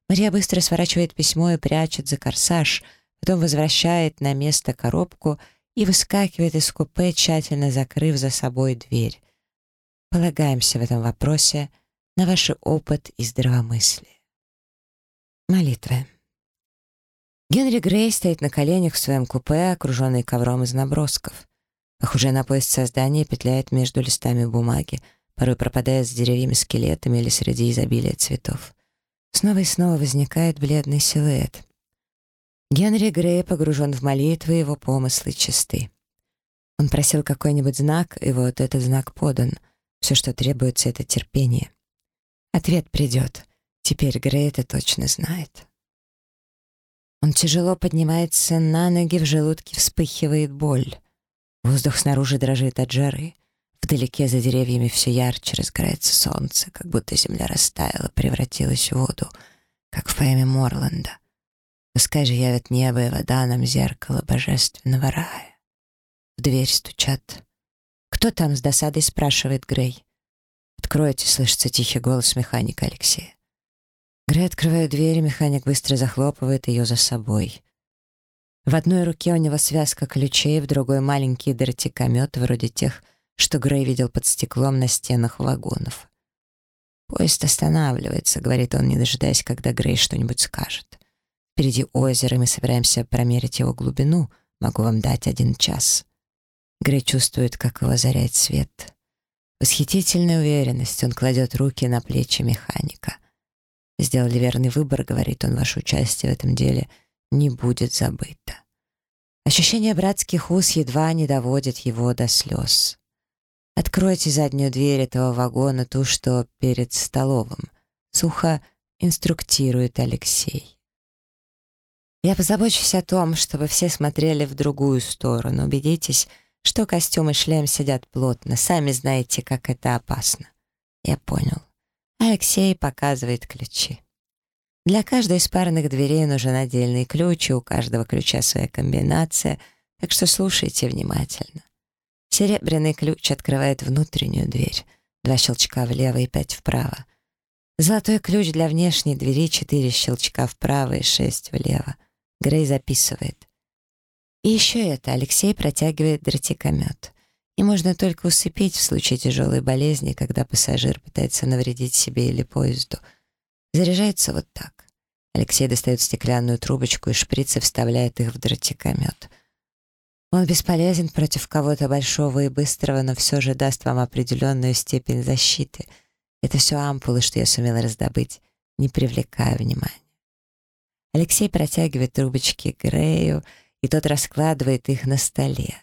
Мария быстро сворачивает письмо и прячет за корсаж — потом возвращает на место коробку и выскакивает из купе, тщательно закрыв за собой дверь. Полагаемся в этом вопросе на ваш опыт и здравомыслие. Молитва. Генри Грей стоит на коленях в своем купе, окруженный ковром из набросков. Похожий на поезд создания петляет между листами бумаги, порой пропадает с деревьями скелетами или среди изобилия цветов. Снова и снова возникает бледный силуэт. Генри Грей погружен в молитвы, его помыслы чисты. Он просил какой-нибудь знак, и вот этот знак подан. Все, что требуется, — это терпение. Ответ придет. Теперь Грей это точно знает. Он тяжело поднимается на ноги, в желудке вспыхивает боль. Воздух снаружи дрожит от жары. Вдалеке за деревьями все ярче разгорается солнце, как будто земля растаяла, превратилась в воду, как в поэме Морланда. Пускай же явит небо и вода нам зеркало божественного рая. В дверь стучат. «Кто там?» — с досадой спрашивает Грей. «Откройте», — слышится тихий голос механика Алексея. Грей открывает дверь, механик быстро захлопывает ее за собой. В одной руке у него связка ключей, в другой маленький дортикомет, вроде тех, что Грей видел под стеклом на стенах вагонов. «Поезд останавливается», — говорит он, не дожидаясь, когда Грей что-нибудь скажет. Впереди озеро, и мы собираемся промерить его глубину. Могу вам дать один час». Грей чувствует, как его озаряет свет. Восхитительная уверенность. Он кладет руки на плечи механика. «Сделали верный выбор», — говорит он, — «ваше участие в этом деле не будет забыто». Ощущение братских уз едва не доводит его до слез. «Откройте заднюю дверь этого вагона, ту, что перед столовым», — сухо инструктирует Алексей. Я позабочусь о том, чтобы все смотрели в другую сторону. Убедитесь, что костюм и шлем сидят плотно. Сами знаете, как это опасно. Я понял. Алексей показывает ключи. Для каждой из парных дверей нужен отдельный ключ, и у каждого ключа своя комбинация, так что слушайте внимательно. Серебряный ключ открывает внутреннюю дверь. Два щелчка влево и пять вправо. Золотой ключ для внешней двери, четыре щелчка вправо и шесть влево. Грей записывает. И еще это Алексей протягивает дротикомет. И можно только усыпить в случае тяжелой болезни, когда пассажир пытается навредить себе или поезду. Заряжается вот так. Алексей достает стеклянную трубочку и шприцы вставляет их в дротикомет. Он бесполезен против кого-то большого и быстрого, но все же даст вам определенную степень защиты. Это все ампулы, что я сумела раздобыть, не привлекая внимания. Алексей протягивает трубочки Грею, и тот раскладывает их на столе.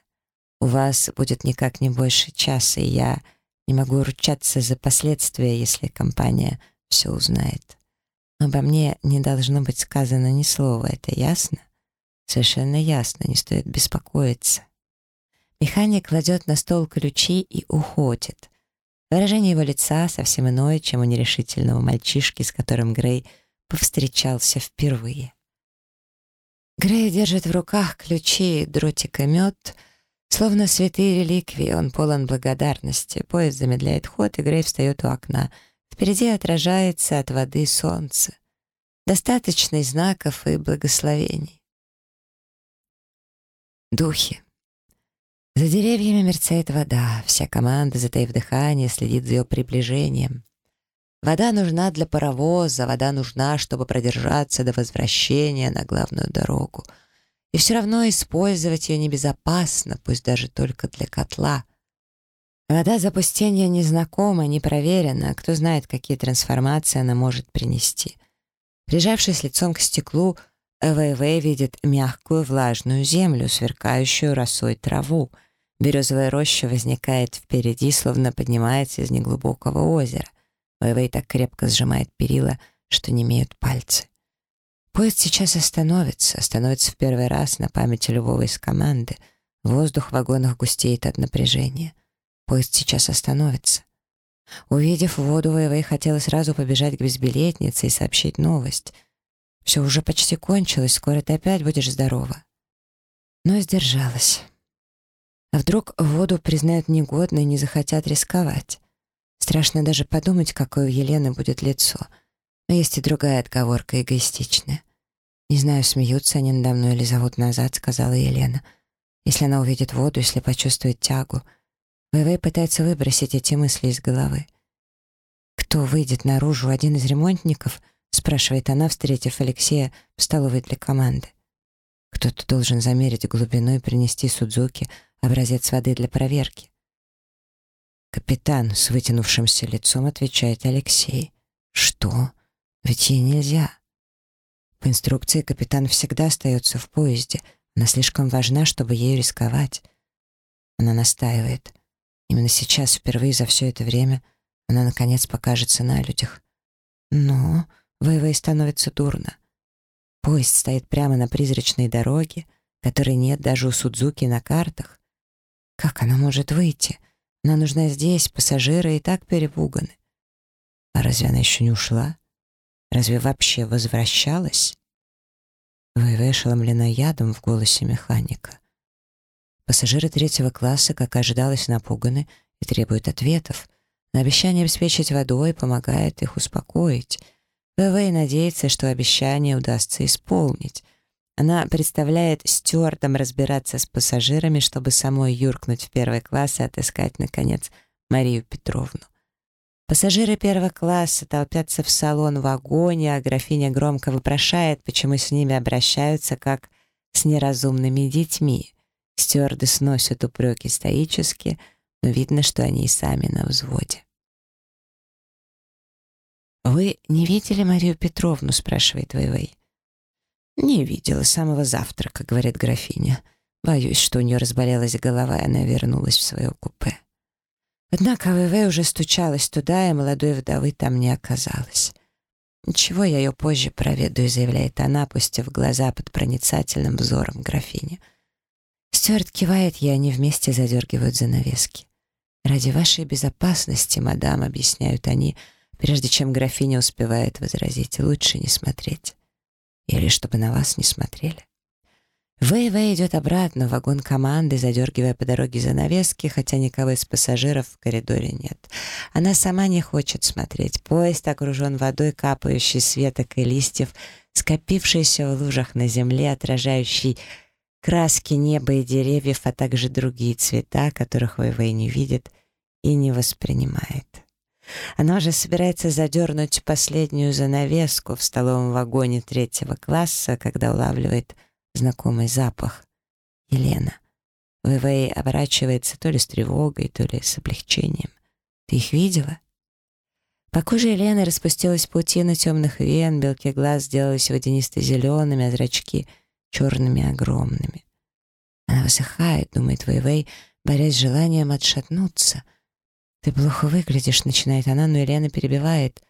У вас будет никак не больше часа, и я не могу ручаться за последствия, если компания все узнает. Но обо мне не должно быть сказано ни слова, это ясно? Совершенно ясно, не стоит беспокоиться. Механик кладет на стол ключи и уходит. Выражение его лица совсем иное, чем у нерешительного мальчишки, с которым Грей повстречался впервые. Грей держит в руках ключи, дротик и мед — Словно святые реликвии, он полон благодарности. Поезд замедляет ход, и Грей встает у окна. Впереди отражается от воды солнце. Достаточно знаков и благословений. Духи. За деревьями мерцает вода. Вся команда, затаив дыхание, следит за ее приближением. Вода нужна для паровоза, вода нужна, чтобы продержаться до возвращения на главную дорогу — и все равно использовать ее небезопасно, пусть даже только для котла. Вода запустения незнакома, не проверена, кто знает, какие трансформации она может принести. Прижавшись лицом к стеклу, ЭВВ видит мягкую влажную землю, сверкающую росой траву. Березовая роща возникает впереди, словно поднимается из неглубокого озера. ВВ так крепко сжимает перила, что не имеют пальцы. Поезд сейчас остановится, остановится в первый раз на памяти любого из команды. Воздух в вагонах густеет от напряжения. Поезд сейчас остановится. Увидев воду, Вэйвэй хотела сразу побежать к безбилетнице и сообщить новость. Все уже почти кончилось, скоро ты опять будешь здорова. Но сдержалась. А вдруг воду признают негодной и не захотят рисковать? Страшно даже подумать, какое у Елены будет лицо — но есть и другая отговорка, эгоистичная. «Не знаю, смеются они надо мной или зовут назад», — сказала Елена. «Если она увидит воду, если почувствует тягу». ВВ пытается выбросить эти мысли из головы. «Кто выйдет наружу? Один из ремонтников?» — спрашивает она, встретив Алексея в столовой для команды. «Кто-то должен замерить глубину и принести Судзуки образец воды для проверки». «Капитан», — с вытянувшимся лицом отвечает Алексей. «Что?» Ведь ей нельзя. По инструкции капитан всегда остается в поезде. Она слишком важна, чтобы ею рисковать. Она настаивает. Именно сейчас, впервые за все это время, она, наконец, покажется на людях. Но Вэйвэй становится дурно. Поезд стоит прямо на призрачной дороге, которой нет даже у Судзуки на картах. Как она может выйти? Она нужна здесь, пассажиры и так перепуганы. А разве она еще не ушла? Разве вообще возвращалась? ВВ ошеломлена ядом в голосе механика. Пассажиры третьего класса, как ожидалось, напуганы и требуют ответов. На обещание обеспечить водой помогает их успокоить. ВВ надеется, что обещание удастся исполнить. Она представляет стюардам разбираться с пассажирами, чтобы самой юркнуть в первый класс и отыскать, наконец, Марию Петровну. Пассажиры первого класса толпятся в салон в вагоне, а графиня громко вопрошает, почему с ними обращаются как с неразумными детьми. Стюарды сносят упреки стоически, но видно, что они и сами на взводе. «Вы не видели Марию Петровну?» — спрашивает Вэйвэй. «Не видела самого завтрака», — говорит графиня. «Боюсь, что у нее разболелась голова, и она вернулась в свое купе». Однако ВВ уже стучалась туда, и молодой вдовы там не оказалось. «Ничего, я ее позже проведу», — заявляет она, опустив глаза под проницательным взором графини. Стюарт кивает, и они вместе задергивают занавески. «Ради вашей безопасности, мадам», — объясняют они, прежде чем графиня успевает возразить, «лучше не смотреть». Или чтобы на вас не смотрели. Вэй-Вэй идет обратно в вагон команды, задергивая по дороге занавески, хотя никого из пассажиров в коридоре нет. Она сама не хочет смотреть. Поезд окружен водой, капающей с и листьев, скопившийся в лужах на земле, отражающий краски неба и деревьев, а также другие цвета, которых Вэйвэй не видит и не воспринимает. Она уже собирается задернуть последнюю занавеску в столовом вагоне третьего класса, когда улавливает знакомый запах. Елена. Вэйвэй оборачивается то ли с тревогой, то ли с облегчением. «Ты их видела?» По коже Елены распустилась паутина темных вен, белки глаз сделались водянисто-зелеными, а зрачки — черными огромными. Она высыхает, думает Вэйвэй, борясь с желанием отшатнуться. «Ты плохо выглядишь», — начинает она, но Елена перебивает.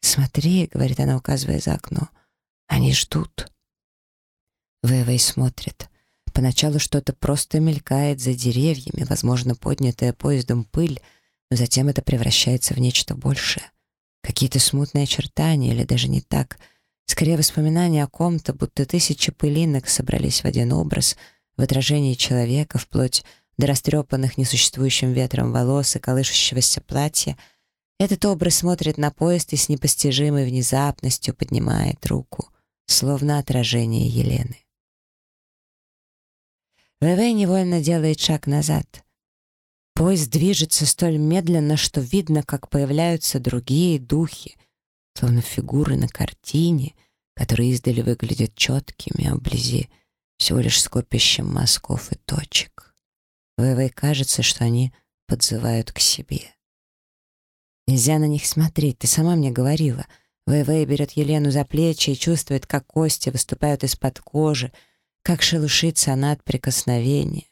«Смотри», — говорит она, указывая за окно, — «они ждут». Вэйвэй смотрит. Поначалу что-то просто мелькает за деревьями, возможно, поднятая поездом пыль, но затем это превращается в нечто большее. Какие-то смутные очертания, или даже не так. Скорее воспоминания о ком-то, будто тысячи пылинок собрались в один образ, в отражении человека, вплоть до растрепанных несуществующим ветром волос и колышущегося платья. Этот образ смотрит на поезд и с непостижимой внезапностью поднимает руку, словно отражение Елены. ВВ невольно делает шаг назад. Поезд движется столь медленно, что видно, как появляются другие духи, словно фигуры на картине, которые издали выглядят четкими, а вблизи всего лишь скопищем мазков и точек. ВВ кажется, что они подзывают к себе. Нельзя на них смотреть, ты сама мне говорила. ВВ берет Елену за плечи и чувствует, как кости выступают из-под кожи, как шелушится она от прикосновения.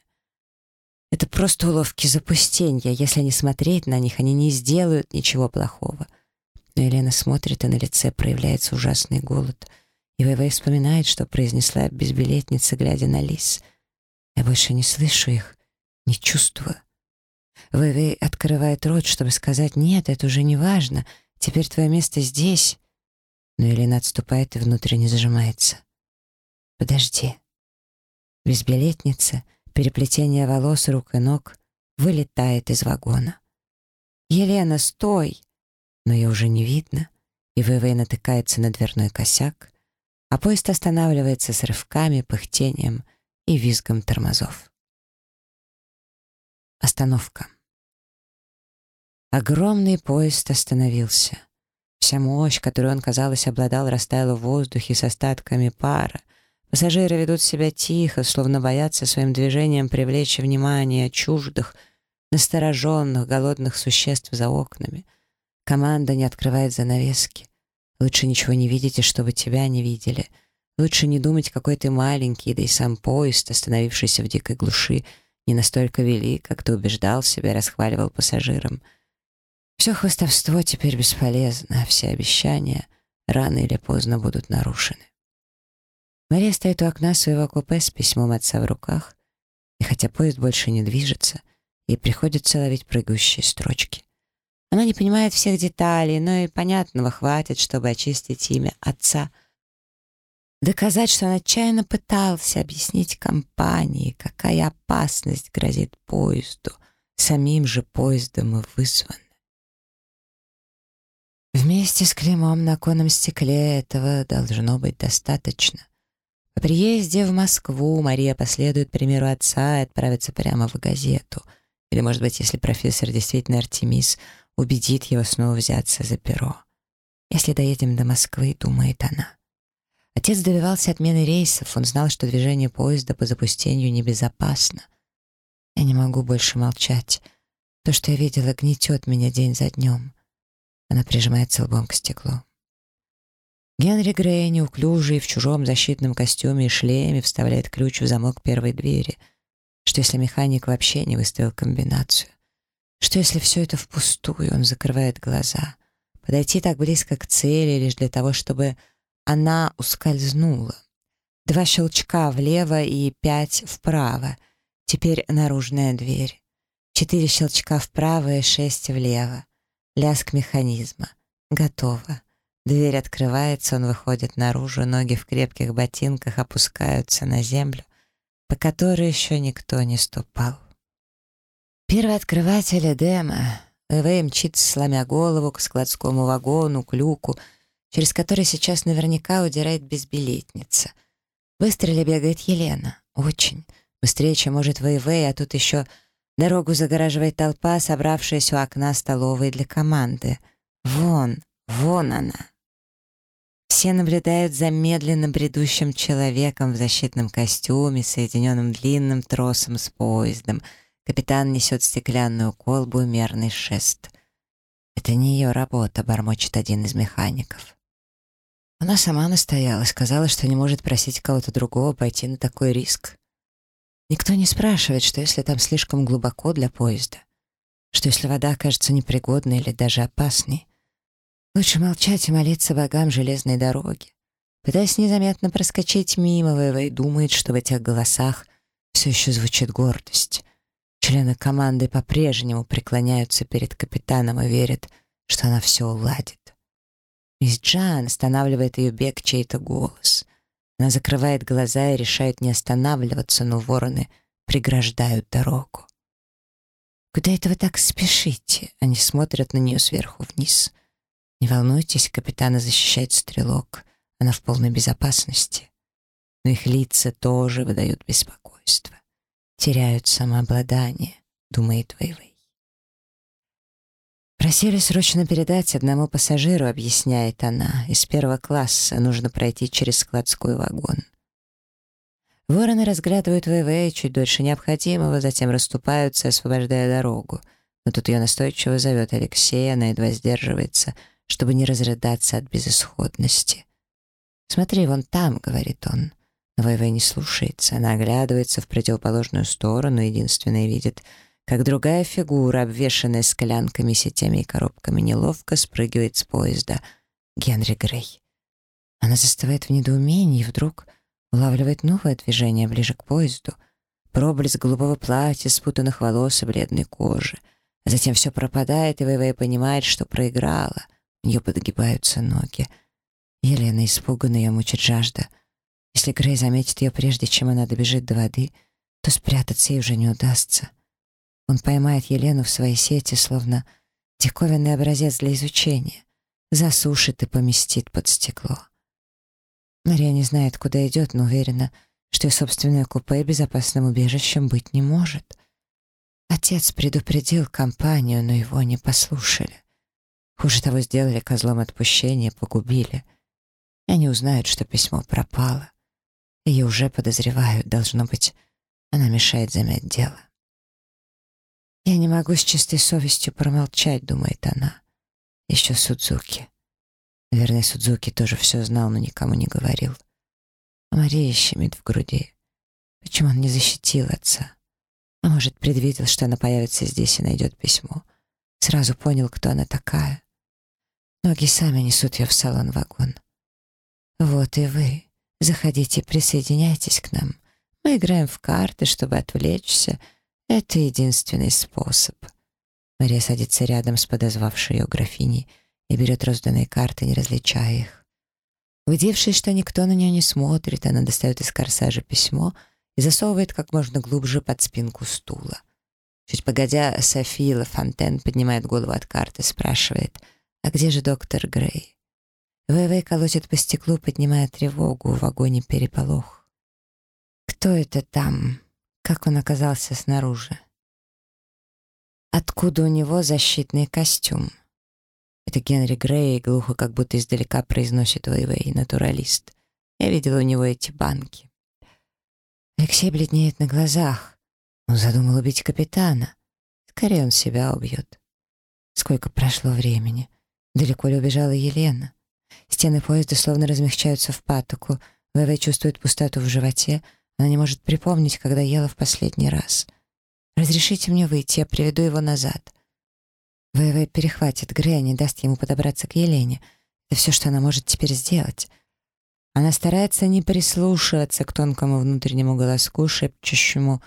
Это просто уловки запустения. Если не смотреть на них, они не сделают ничего плохого. Но Елена смотрит, и на лице проявляется ужасный голод. И Вэйвэй вспоминает, что произнесла безбилетница, глядя на лис. «Я больше не слышу их, не чувствую». Вэйвэй открывает рот, чтобы сказать «Нет, это уже не важно, теперь твое место здесь». Но Елена отступает и внутренне зажимается. «Подожди». Безбилетница, переплетение волос, рук и ног, вылетает из вагона. «Елена, стой!» Но ее уже не видно, и ВВ натыкается на дверной косяк, а поезд останавливается с рывками, пыхтением и визгом тормозов. Остановка. Огромный поезд остановился. Вся мощь, которую он, казалось, обладал, растаяла в воздухе с остатками пара — Пассажиры ведут себя тихо, словно боятся своим движением привлечь внимание чуждых, настороженных, голодных существ за окнами. Команда не открывает занавески. Лучше ничего не видите, чтобы тебя не видели. Лучше не думать, какой ты маленький, да и сам поезд, остановившийся в дикой глуши, не настолько велик, как ты убеждал себя и расхваливал пассажирам. Все хвостовство теперь бесполезно, а все обещания рано или поздно будут нарушены. Мария стоит у окна своего купе с письмом отца в руках, и хотя поезд больше не движется, ей приходится ловить прыгающие строчки. Она не понимает всех деталей, но и понятного хватит, чтобы очистить имя отца. Доказать, что он отчаянно пытался объяснить компании, какая опасность грозит поезду, самим же поездом и вызван. Вместе с клеймом на оконном стекле этого должно быть достаточно. По приезде в Москву Мария последует примеру отца и отправится прямо в газету. Или, может быть, если профессор действительно Артемис, убедит его снова взяться за перо. Если доедем до Москвы, думает она. Отец добивался отмены рейсов, он знал, что движение поезда по запустению небезопасно. Я не могу больше молчать. То, что я видела, гнетет меня день за днем. Она прижимается лбом к стеклу. Генри Грей, неуклюжий, в чужом защитном костюме и шлеме, вставляет ключ в замок первой двери. Что если механик вообще не выставил комбинацию? Что если все это впустую, он закрывает глаза? Подойти так близко к цели лишь для того, чтобы она ускользнула. Два щелчка влево и пять вправо. Теперь наружная дверь. Четыре щелчка вправо и шесть влево. Лязг механизма. Готово. Дверь открывается, он выходит наружу, ноги в крепких ботинках опускаются на землю, по которой еще никто не ступал. Первый открыватель Эдема. ЭВ мчится, сломя голову, к складскому вагону, к люку, через который сейчас наверняка удирает безбилетница. Быстро ли бегает Елена? Очень. Быстрее, чем может Вэйвэй, а тут еще дорогу загораживает толпа, собравшаяся у окна столовой для команды. Вон, вон она. Все наблюдают за медленно бредущим человеком в защитном костюме, соединенным длинным тросом с поездом. Капитан несет стеклянную колбу и мерный шест. «Это не ее работа», — бормочет один из механиков. Она сама настояла, сказала, что не может просить кого-то другого пойти на такой риск. Никто не спрашивает, что если там слишком глубоко для поезда, что если вода окажется непригодной или даже опасной. Лучше молчать и молиться богам железной дороги. Пытаясь незаметно проскочить мимо, Вэйвэй думает, что в этих голосах все еще звучит гордость. Члены команды по-прежнему преклоняются перед капитаном и верят, что она все уладит. Мисс Джан останавливает ее бег чей-то голос. Она закрывает глаза и решает не останавливаться, но вороны преграждают дорогу. «Куда это вы так спешите?» Они смотрят на нее сверху вниз — не волнуйтесь, капитана защищает стрелок. Она в полной безопасности. Но их лица тоже выдают беспокойство. Теряют самообладание, думает Вэйвэй. Просили срочно передать одному пассажиру, объясняет она. Из первого класса нужно пройти через складской вагон. Вороны разглядывают ВВ чуть дольше необходимого, затем расступаются, освобождая дорогу. Но тут ее настойчиво зовет Алексей, она едва сдерживается — чтобы не разрыдаться от безысходности. «Смотри, вон там», — говорит он. Но Вэйвэй не слушается, она оглядывается в противоположную сторону, единственное видит, как другая фигура, обвешанная склянками, сетями и коробками, неловко спрыгивает с поезда. Генри Грей. Она застывает в недоумении и вдруг улавливает новое движение ближе к поезду. Проблеск голубого платья, спутанных волос и бледной кожи. Затем все пропадает, и Вэйвэй понимает, что проиграла. У нее подгибаются ноги. Елена испугана, ее мучит жажда. Если Грей заметит ее прежде, чем она добежит до воды, то спрятаться ей уже не удастся. Он поймает Елену в своей сети, словно диковинный образец для изучения, засушит и поместит под стекло. Мария не знает, куда идет, но уверена, что ее собственное купе безопасным убежищем быть не может. Отец предупредил компанию, но его не послушали. Хуже того, сделали козлом отпущения, погубили. И они узнают, что письмо пропало. Ее уже подозревают, должно быть, она мешает замять дело. «Я не могу с чистой совестью промолчать», — думает она. «Еще Судзуки». Наверное, Судзуки тоже все знал, но никому не говорил. А Мария щемит в груди. Почему он не защитил отца? А может, предвидел, что она появится здесь и найдет письмо? Сразу понял, кто она такая. Ноги сами несут ее в салон-вагон. Вот и вы. Заходите, присоединяйтесь к нам. Мы играем в карты, чтобы отвлечься. Это единственный способ. Мария садится рядом с подозвавшей ее графиней и берет розданные карты, не различая их. Убедившись, что никто на нее не смотрит, она достает из корсажа письмо и засовывает как можно глубже под спинку стула. Чуть погодя, София Фонтен поднимает голову от карты, спрашивает — «А где же доктор Грей?» ВВ колотит по стеклу, поднимая тревогу, в вагоне переполох. «Кто это там? Как он оказался снаружи?» «Откуда у него защитный костюм?» Это Генри Грей, глухо, как будто издалека произносит Вэйвэй, натуралист. Я видела у него эти банки. Алексей бледнеет на глазах. Он задумал убить капитана. Скорее он себя убьет. Сколько прошло времени. Далеко ли убежала Елена? Стены поезда словно размягчаются в патоку. ВВ чувствует пустоту в животе. Она не может припомнить, когда ела в последний раз. «Разрешите мне выйти, я приведу его назад». ВВ перехватит Грея, не даст ему подобраться к Елене. Это все, что она может теперь сделать. Она старается не прислушиваться к тонкому внутреннему голоску, шепчущему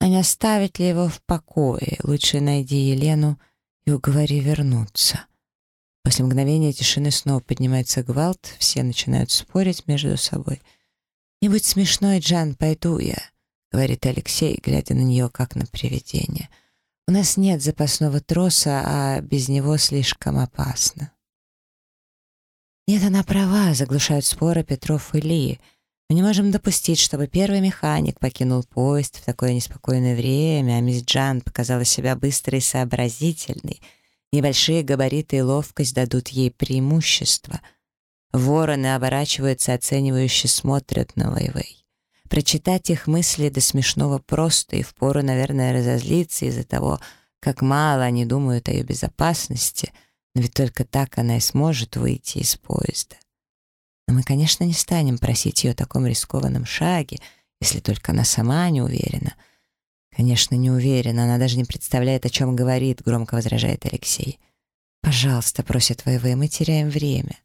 «А не оставить ли его в покое? Лучше найди Елену и уговори вернуться». После мгновения тишины снова поднимается гвалт, все начинают спорить между собой. «Не будь смешной, Джан, пойду я», — говорит Алексей, глядя на нее как на привидение. «У нас нет запасного троса, а без него слишком опасно». Нет, она права, заглушают споры Петров и Ли. Мы не можем допустить, чтобы первый механик покинул поезд в такое неспокойное время, а мисс Джан показала себя быстрой и сообразительной. Небольшие габариты и ловкость дадут ей преимущество. Вороны оборачиваются, оценивающе смотрят на Вэйвэй. Прочитать их мысли до смешного просто и впору, наверное, разозлиться из-за того, как мало они думают о ее безопасности, но ведь только так она и сможет выйти из поезда. Но мы, конечно, не станем просить ее о таком рискованном шаге, если только она сама не уверена. Конечно, не уверена, она даже не представляет, о чем говорит, громко возражает Алексей. «Пожалуйста», — просит ВВ, — «мы теряем время».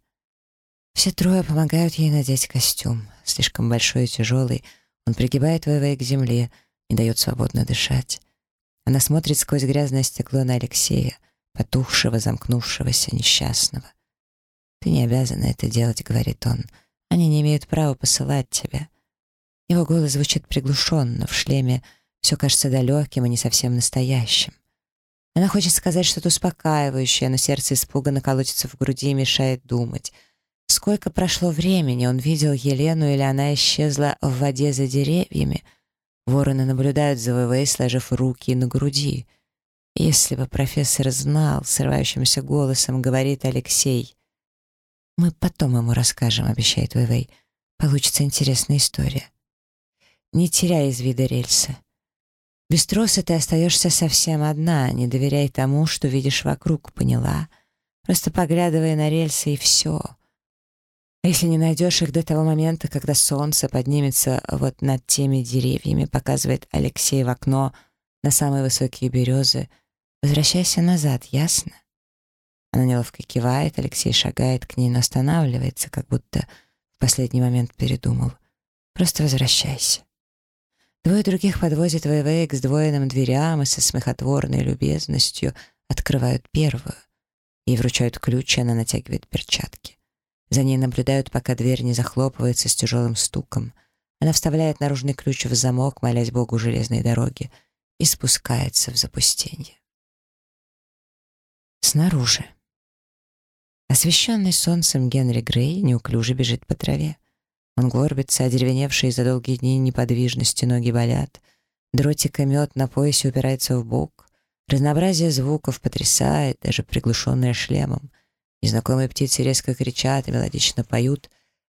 Все трое помогают ей надеть костюм. Слишком большой и тяжелый. Он пригибает ВВ к земле, не дает свободно дышать. Она смотрит сквозь грязное стекло на Алексея, потухшего, замкнувшегося, несчастного. «Ты не обязана это делать», — говорит он. «Они не имеют права посылать тебя». Его голос звучит приглушенно, в шлеме все кажется далеким и не совсем настоящим. Она хочет сказать что-то успокаивающее, но сердце испуганно колотится в груди и мешает думать. Сколько прошло времени, он видел Елену или она исчезла в воде за деревьями. Вороны наблюдают за ВВ, сложив руки на груди. Если бы профессор знал, срывающимся голосом говорит Алексей. «Мы потом ему расскажем», — обещает Вэйвэй. «Получится интересная история». Не теряй из вида рельсы. Без троса ты остаешься совсем одна, не доверяй тому, что видишь вокруг, поняла? Просто поглядывай на рельсы и все. Если не найдешь их до того момента, когда солнце поднимется вот над теми деревьями, показывает Алексей в окно на самые высокие березы, возвращайся назад, ясно? Она неловко кивает, Алексей шагает к ней, но останавливается, как будто в последний момент передумал. Просто возвращайся. Двое других подвозят ВВ к сдвоенным дверям и со смехотворной любезностью открывают первую. Ей вручают ключ, и она натягивает перчатки. За ней наблюдают, пока дверь не захлопывается с тяжелым стуком. Она вставляет наружный ключ в замок, молясь Богу железной дороги, и спускается в запустение. Снаружи. Освещенный солнцем Генри Грей неуклюже бежит по траве. Он горбится, одеревеневшие за долгие дни неподвижности ноги болят. Дротик и мед на поясе упирается в бок. Разнообразие звуков потрясает, даже приглушенное шлемом. Незнакомые птицы резко кричат мелодично поют.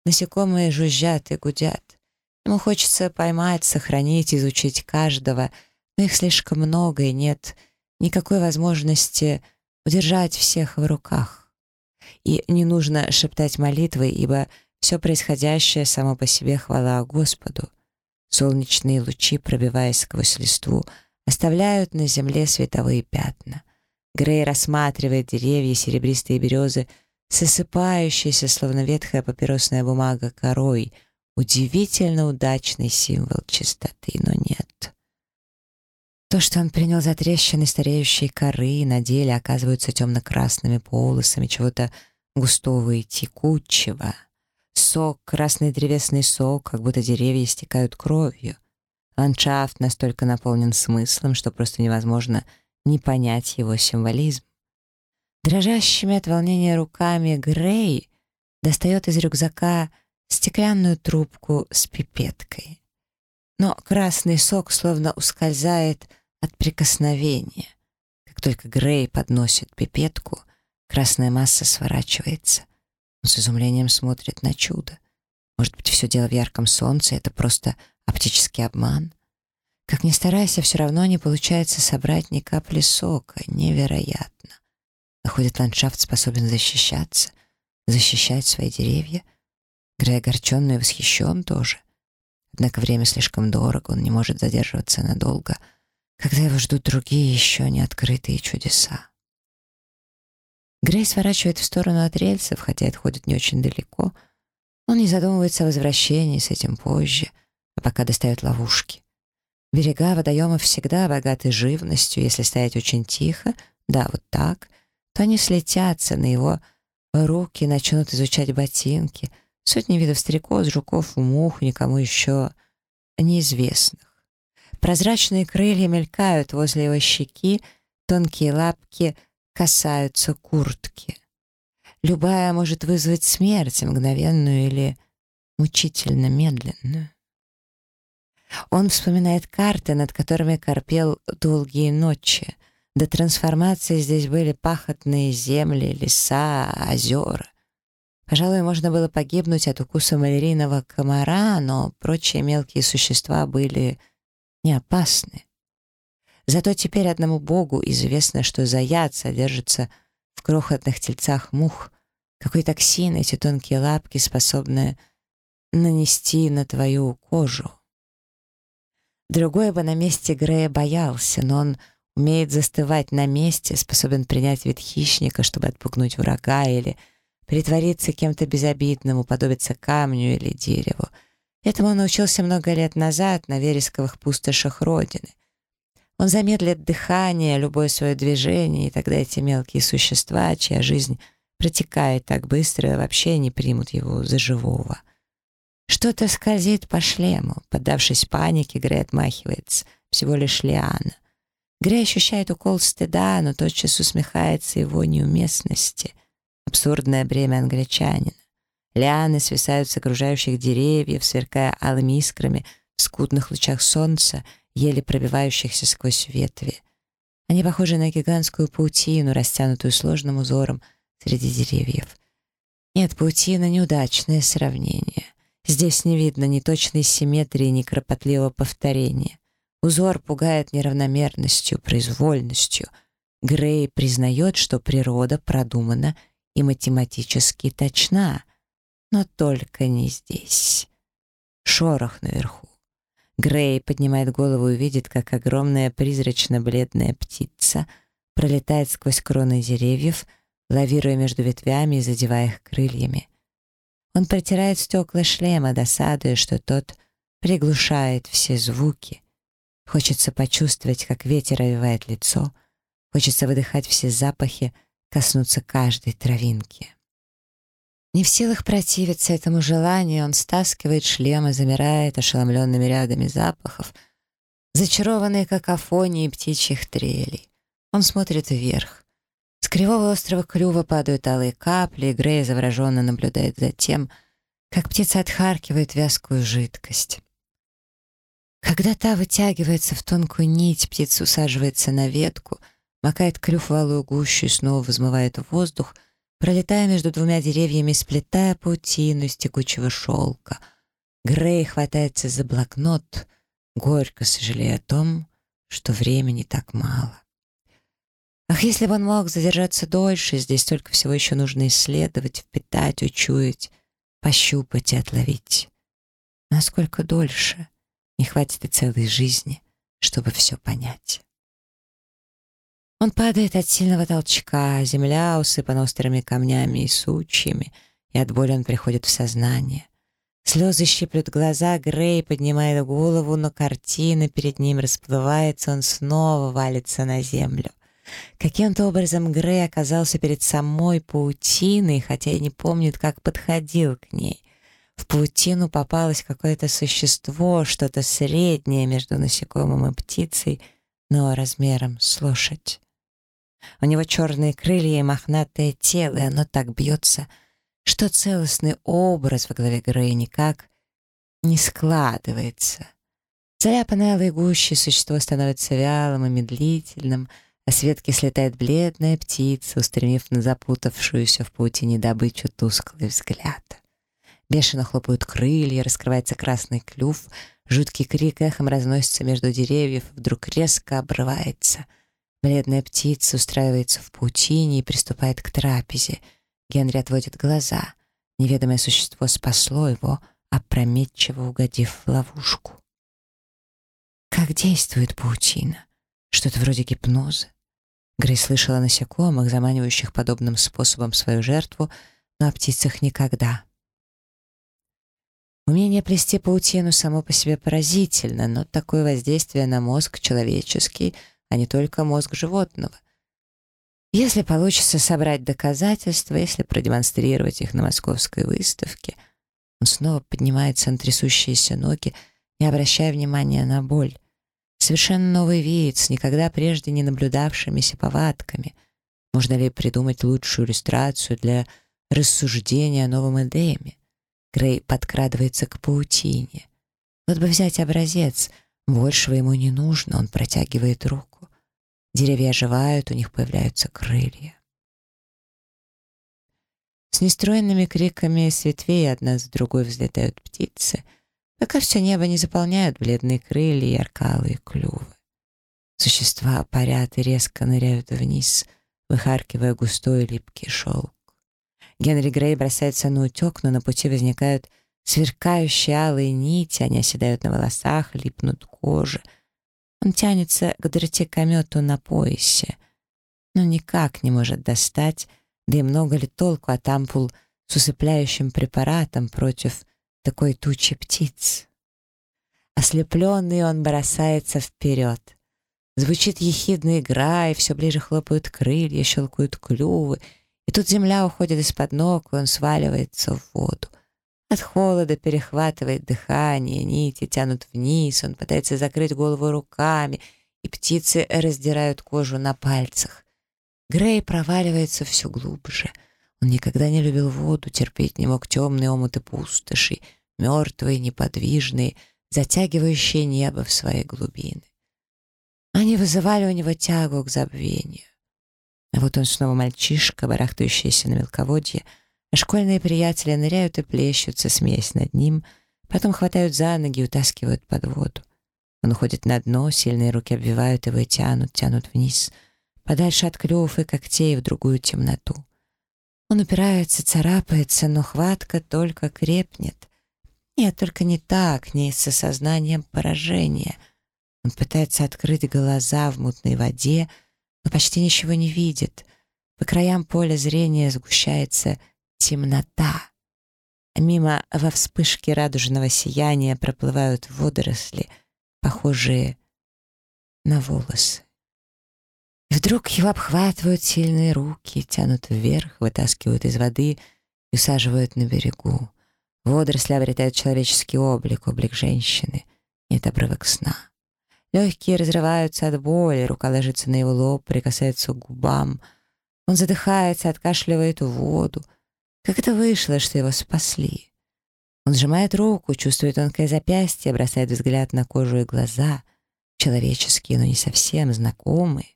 Насекомые жужжат и гудят. Ему хочется поймать, сохранить, изучить каждого, но их слишком много и нет никакой возможности удержать всех в руках. И не нужно шептать молитвы, ибо все происходящее само по себе хвала Господу. Солнечные лучи, пробиваясь сквозь листву, оставляют на земле световые пятна. Грей рассматривает деревья, серебристые березы, сосыпающиеся, словно ветхая папиросная бумага, корой. Удивительно удачный символ чистоты, но нет. То, что он принял за трещины стареющей коры, на деле оказываются темно-красными полосами чего-то густого и текучего. Сок, красный древесный сок, как будто деревья истекают кровью. Ландшафт настолько наполнен смыслом, что просто невозможно не понять его символизм. Дрожащими от волнения руками Грей достает из рюкзака стеклянную трубку с пипеткой. Но красный сок словно ускользает от прикосновения. Как только Грей подносит пипетку, красная масса сворачивается. Он с изумлением смотрит на чудо. Может быть, все дело в ярком солнце, это просто оптический обман? Как ни старайся, все равно не получается собрать ни капли сока. Невероятно. Выходит, ландшафт способен защищаться, защищать свои деревья. Грей огорченный и восхищен тоже. Однако время слишком дорого, он не может задерживаться надолго — когда его ждут другие еще не открытые чудеса. Грей сворачивает в сторону от рельсов, хотя отходит не очень далеко. Он не задумывается о возвращении с этим позже, а пока достает ловушки. Берега водоемов всегда богаты живностью, если стоять очень тихо, да, вот так, то они слетятся на его руки, начнут изучать ботинки, сотни видов стрекоз, жуков, мух, никому еще неизвестных. Прозрачные крылья мелькают возле его щеки, тонкие лапки касаются куртки. любая может вызвать смерть, мгновенную или мучительно медленную. Он вспоминает карты, над которыми корпел долгие ночи. До трансформации здесь были пахотные земли, леса, озера. Пожалуй, можно было погибнуть от укуса малярийного комара, но прочие мелкие существа были не опасны. Зато теперь одному богу известно, что за яд содержится в крохотных тельцах мух, какой токсин эти тонкие лапки способны нанести на твою кожу. Другой бы на месте Грея боялся, но он умеет застывать на месте, способен принять вид хищника, чтобы отпугнуть врага или притвориться кем-то безобидным, уподобиться камню или дереву. Этому он научился много лет назад на вересковых пустошах Родины. Он замедлит дыхание, любое свое движение, и тогда эти мелкие существа, чья жизнь протекает так быстро, вообще не примут его за живого. Что-то скользит по шлему. Поддавшись панике, Грей отмахивается. Всего лишь лиана. Грей ощущает укол стыда, но тотчас усмехается его неуместности. Абсурдное бремя англичанина. Лианы свисают с окружающих деревьев, сверкая алыми искрами в скудных лучах солнца, еле пробивающихся сквозь ветви. Они похожи на гигантскую паутину, растянутую сложным узором среди деревьев. Нет, паутина — неудачное сравнение. Здесь не видно ни точной симметрии, ни кропотливого повторения. Узор пугает неравномерностью, произвольностью. Грей признает, что природа продумана и математически точна, но только не здесь. Шорох наверху. Грей поднимает голову и видит, как огромная призрачно-бледная птица пролетает сквозь кроны деревьев, лавируя между ветвями и задевая их крыльями. Он протирает стекла шлема, досадуя, что тот приглушает все звуки. Хочется почувствовать, как ветер овивает лицо, хочется выдыхать все запахи, коснуться каждой травинки. Не в силах противиться этому желанию, он стаскивает шлем и замирает ошеломленными рядами запахов, зачарованные какофонией птичьих трелей. Он смотрит вверх. Кривого острого клюва падают алые капли, и Грей завороженно наблюдает за тем, как птица отхаркивает вязкую жидкость. Когда та вытягивается в тонкую нить, птица усаживается на ветку, макает клюв в алую гущу и снова взмывает в воздух, пролетая между двумя деревьями, сплетая паутину из текучего шелка. Грей хватается за блокнот, горько сожалея о том, что времени так мало. Ах, если бы он мог задержаться дольше, здесь только всего еще нужно исследовать, впитать, учуять, пощупать и отловить. Насколько дольше? Не хватит и целой жизни, чтобы все понять. Он падает от сильного толчка, земля усыпана острыми камнями и сучьями, и от боли он приходит в сознание. Слезы щиплют глаза, Грей поднимает голову, но картина перед ним расплывается, он снова валится на землю. Каким-то образом Грей оказался перед самой паутиной, хотя и не помнит, как подходил к ней. В паутину попалось какое-то существо, что-то среднее между насекомым и птицей, но размером с. У него черные крылья и мохнатое тело, и оно так бьется, что целостный образ во главе Грея никак не складывается. Заляпанное алой гуще существо становится вялым и медлительным — а с ветки слетает бледная птица, устремив на запутавшуюся в паутине добычу тусклый взгляд. Бешено хлопают крылья, раскрывается красный клюв, жуткий крик эхом разносится между деревьев, вдруг резко обрывается. Бледная птица устраивается в паутине и приступает к трапезе. Генри отводит глаза. Неведомое существо спасло его, опрометчиво угодив в ловушку. Как действует паутина? Что-то вроде гипноза. Грей слышала о насекомых, заманивающих подобным способом свою жертву, но о птицах никогда. Умение плести паутину само по себе поразительно, но такое воздействие на мозг человеческий, а не только мозг животного. Если получится собрать доказательства, если продемонстрировать их на московской выставке, он снова поднимается на трясущиеся ноги, не обращая внимания на боль. Совершенно новый вид с никогда прежде не наблюдавшимися повадками. Можно ли придумать лучшую иллюстрацию для рассуждения о новом Эдеме. Грей подкрадывается к паутине. Вот бы взять образец, большего ему не нужно, он протягивает руку. Деревья оживают, у них появляются крылья. С нестроенными криками с ветвей одна за другой взлетают птицы, пока все небо не заполняют бледные крылья и яркалые клювы. Существа парят и резко ныряют вниз, выхаркивая густой липкий шелк. Генри Грей бросается на утек, но на пути возникают сверкающие алые нити, они оседают на волосах, липнут к коже. Он тянется к дротикомету на поясе, но никак не может достать, да и много ли толку от ампул с усыпляющим препаратом против такой тучи птиц. Ослепленный он бросается вперед. Звучит ехидная игра, и все ближе хлопают крылья, щелкают клювы — и тут земля уходит из-под ног, и он сваливается в воду. От холода перехватывает дыхание, нити тянут вниз, он пытается закрыть голову руками, и птицы раздирают кожу на пальцах. Грей проваливается все глубже. Он никогда не любил воду, терпеть не мог темные омуты пустоши, мертвые, неподвижные, затягивающие небо в свои глубины. Они вызывали у него тягу к забвению. А вот он снова мальчишка, барахтающийся на мелководье, а школьные приятели ныряют и плещутся, смеясь над ним, потом хватают за ноги и утаскивают под воду. Он уходит на дно, сильные руки обвивают его и тянут, тянут вниз, подальше от клювов и когтей в другую темноту. Он упирается, царапается, но хватка только крепнет. Нет, только не так, не с осознанием поражения. Он пытается открыть глаза в мутной воде, но почти ничего не видит. По краям поля зрения сгущается темнота. мимо во вспышке радужного сияния проплывают водоросли, похожие на волосы. И вдруг его обхватывают сильные руки, тянут вверх, вытаскивают из воды и усаживают на берегу. Водоросли обретают человеческий облик, облик женщины. Нет обрывок сна. Легкие разрываются от боли, рука ложится на его лоб, прикасается к губам. Он задыхается, откашливает воду. Как это вышло, что его спасли? Он сжимает руку, чувствует тонкое запястье, бросает взгляд на кожу и глаза. Человеческие, но не совсем знакомые.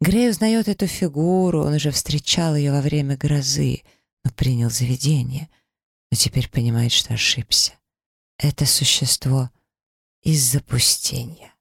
Грей узнает эту фигуру, он уже встречал ее во время грозы, но принял заведение. Но теперь понимает, что ошибся. Это существо из запустения.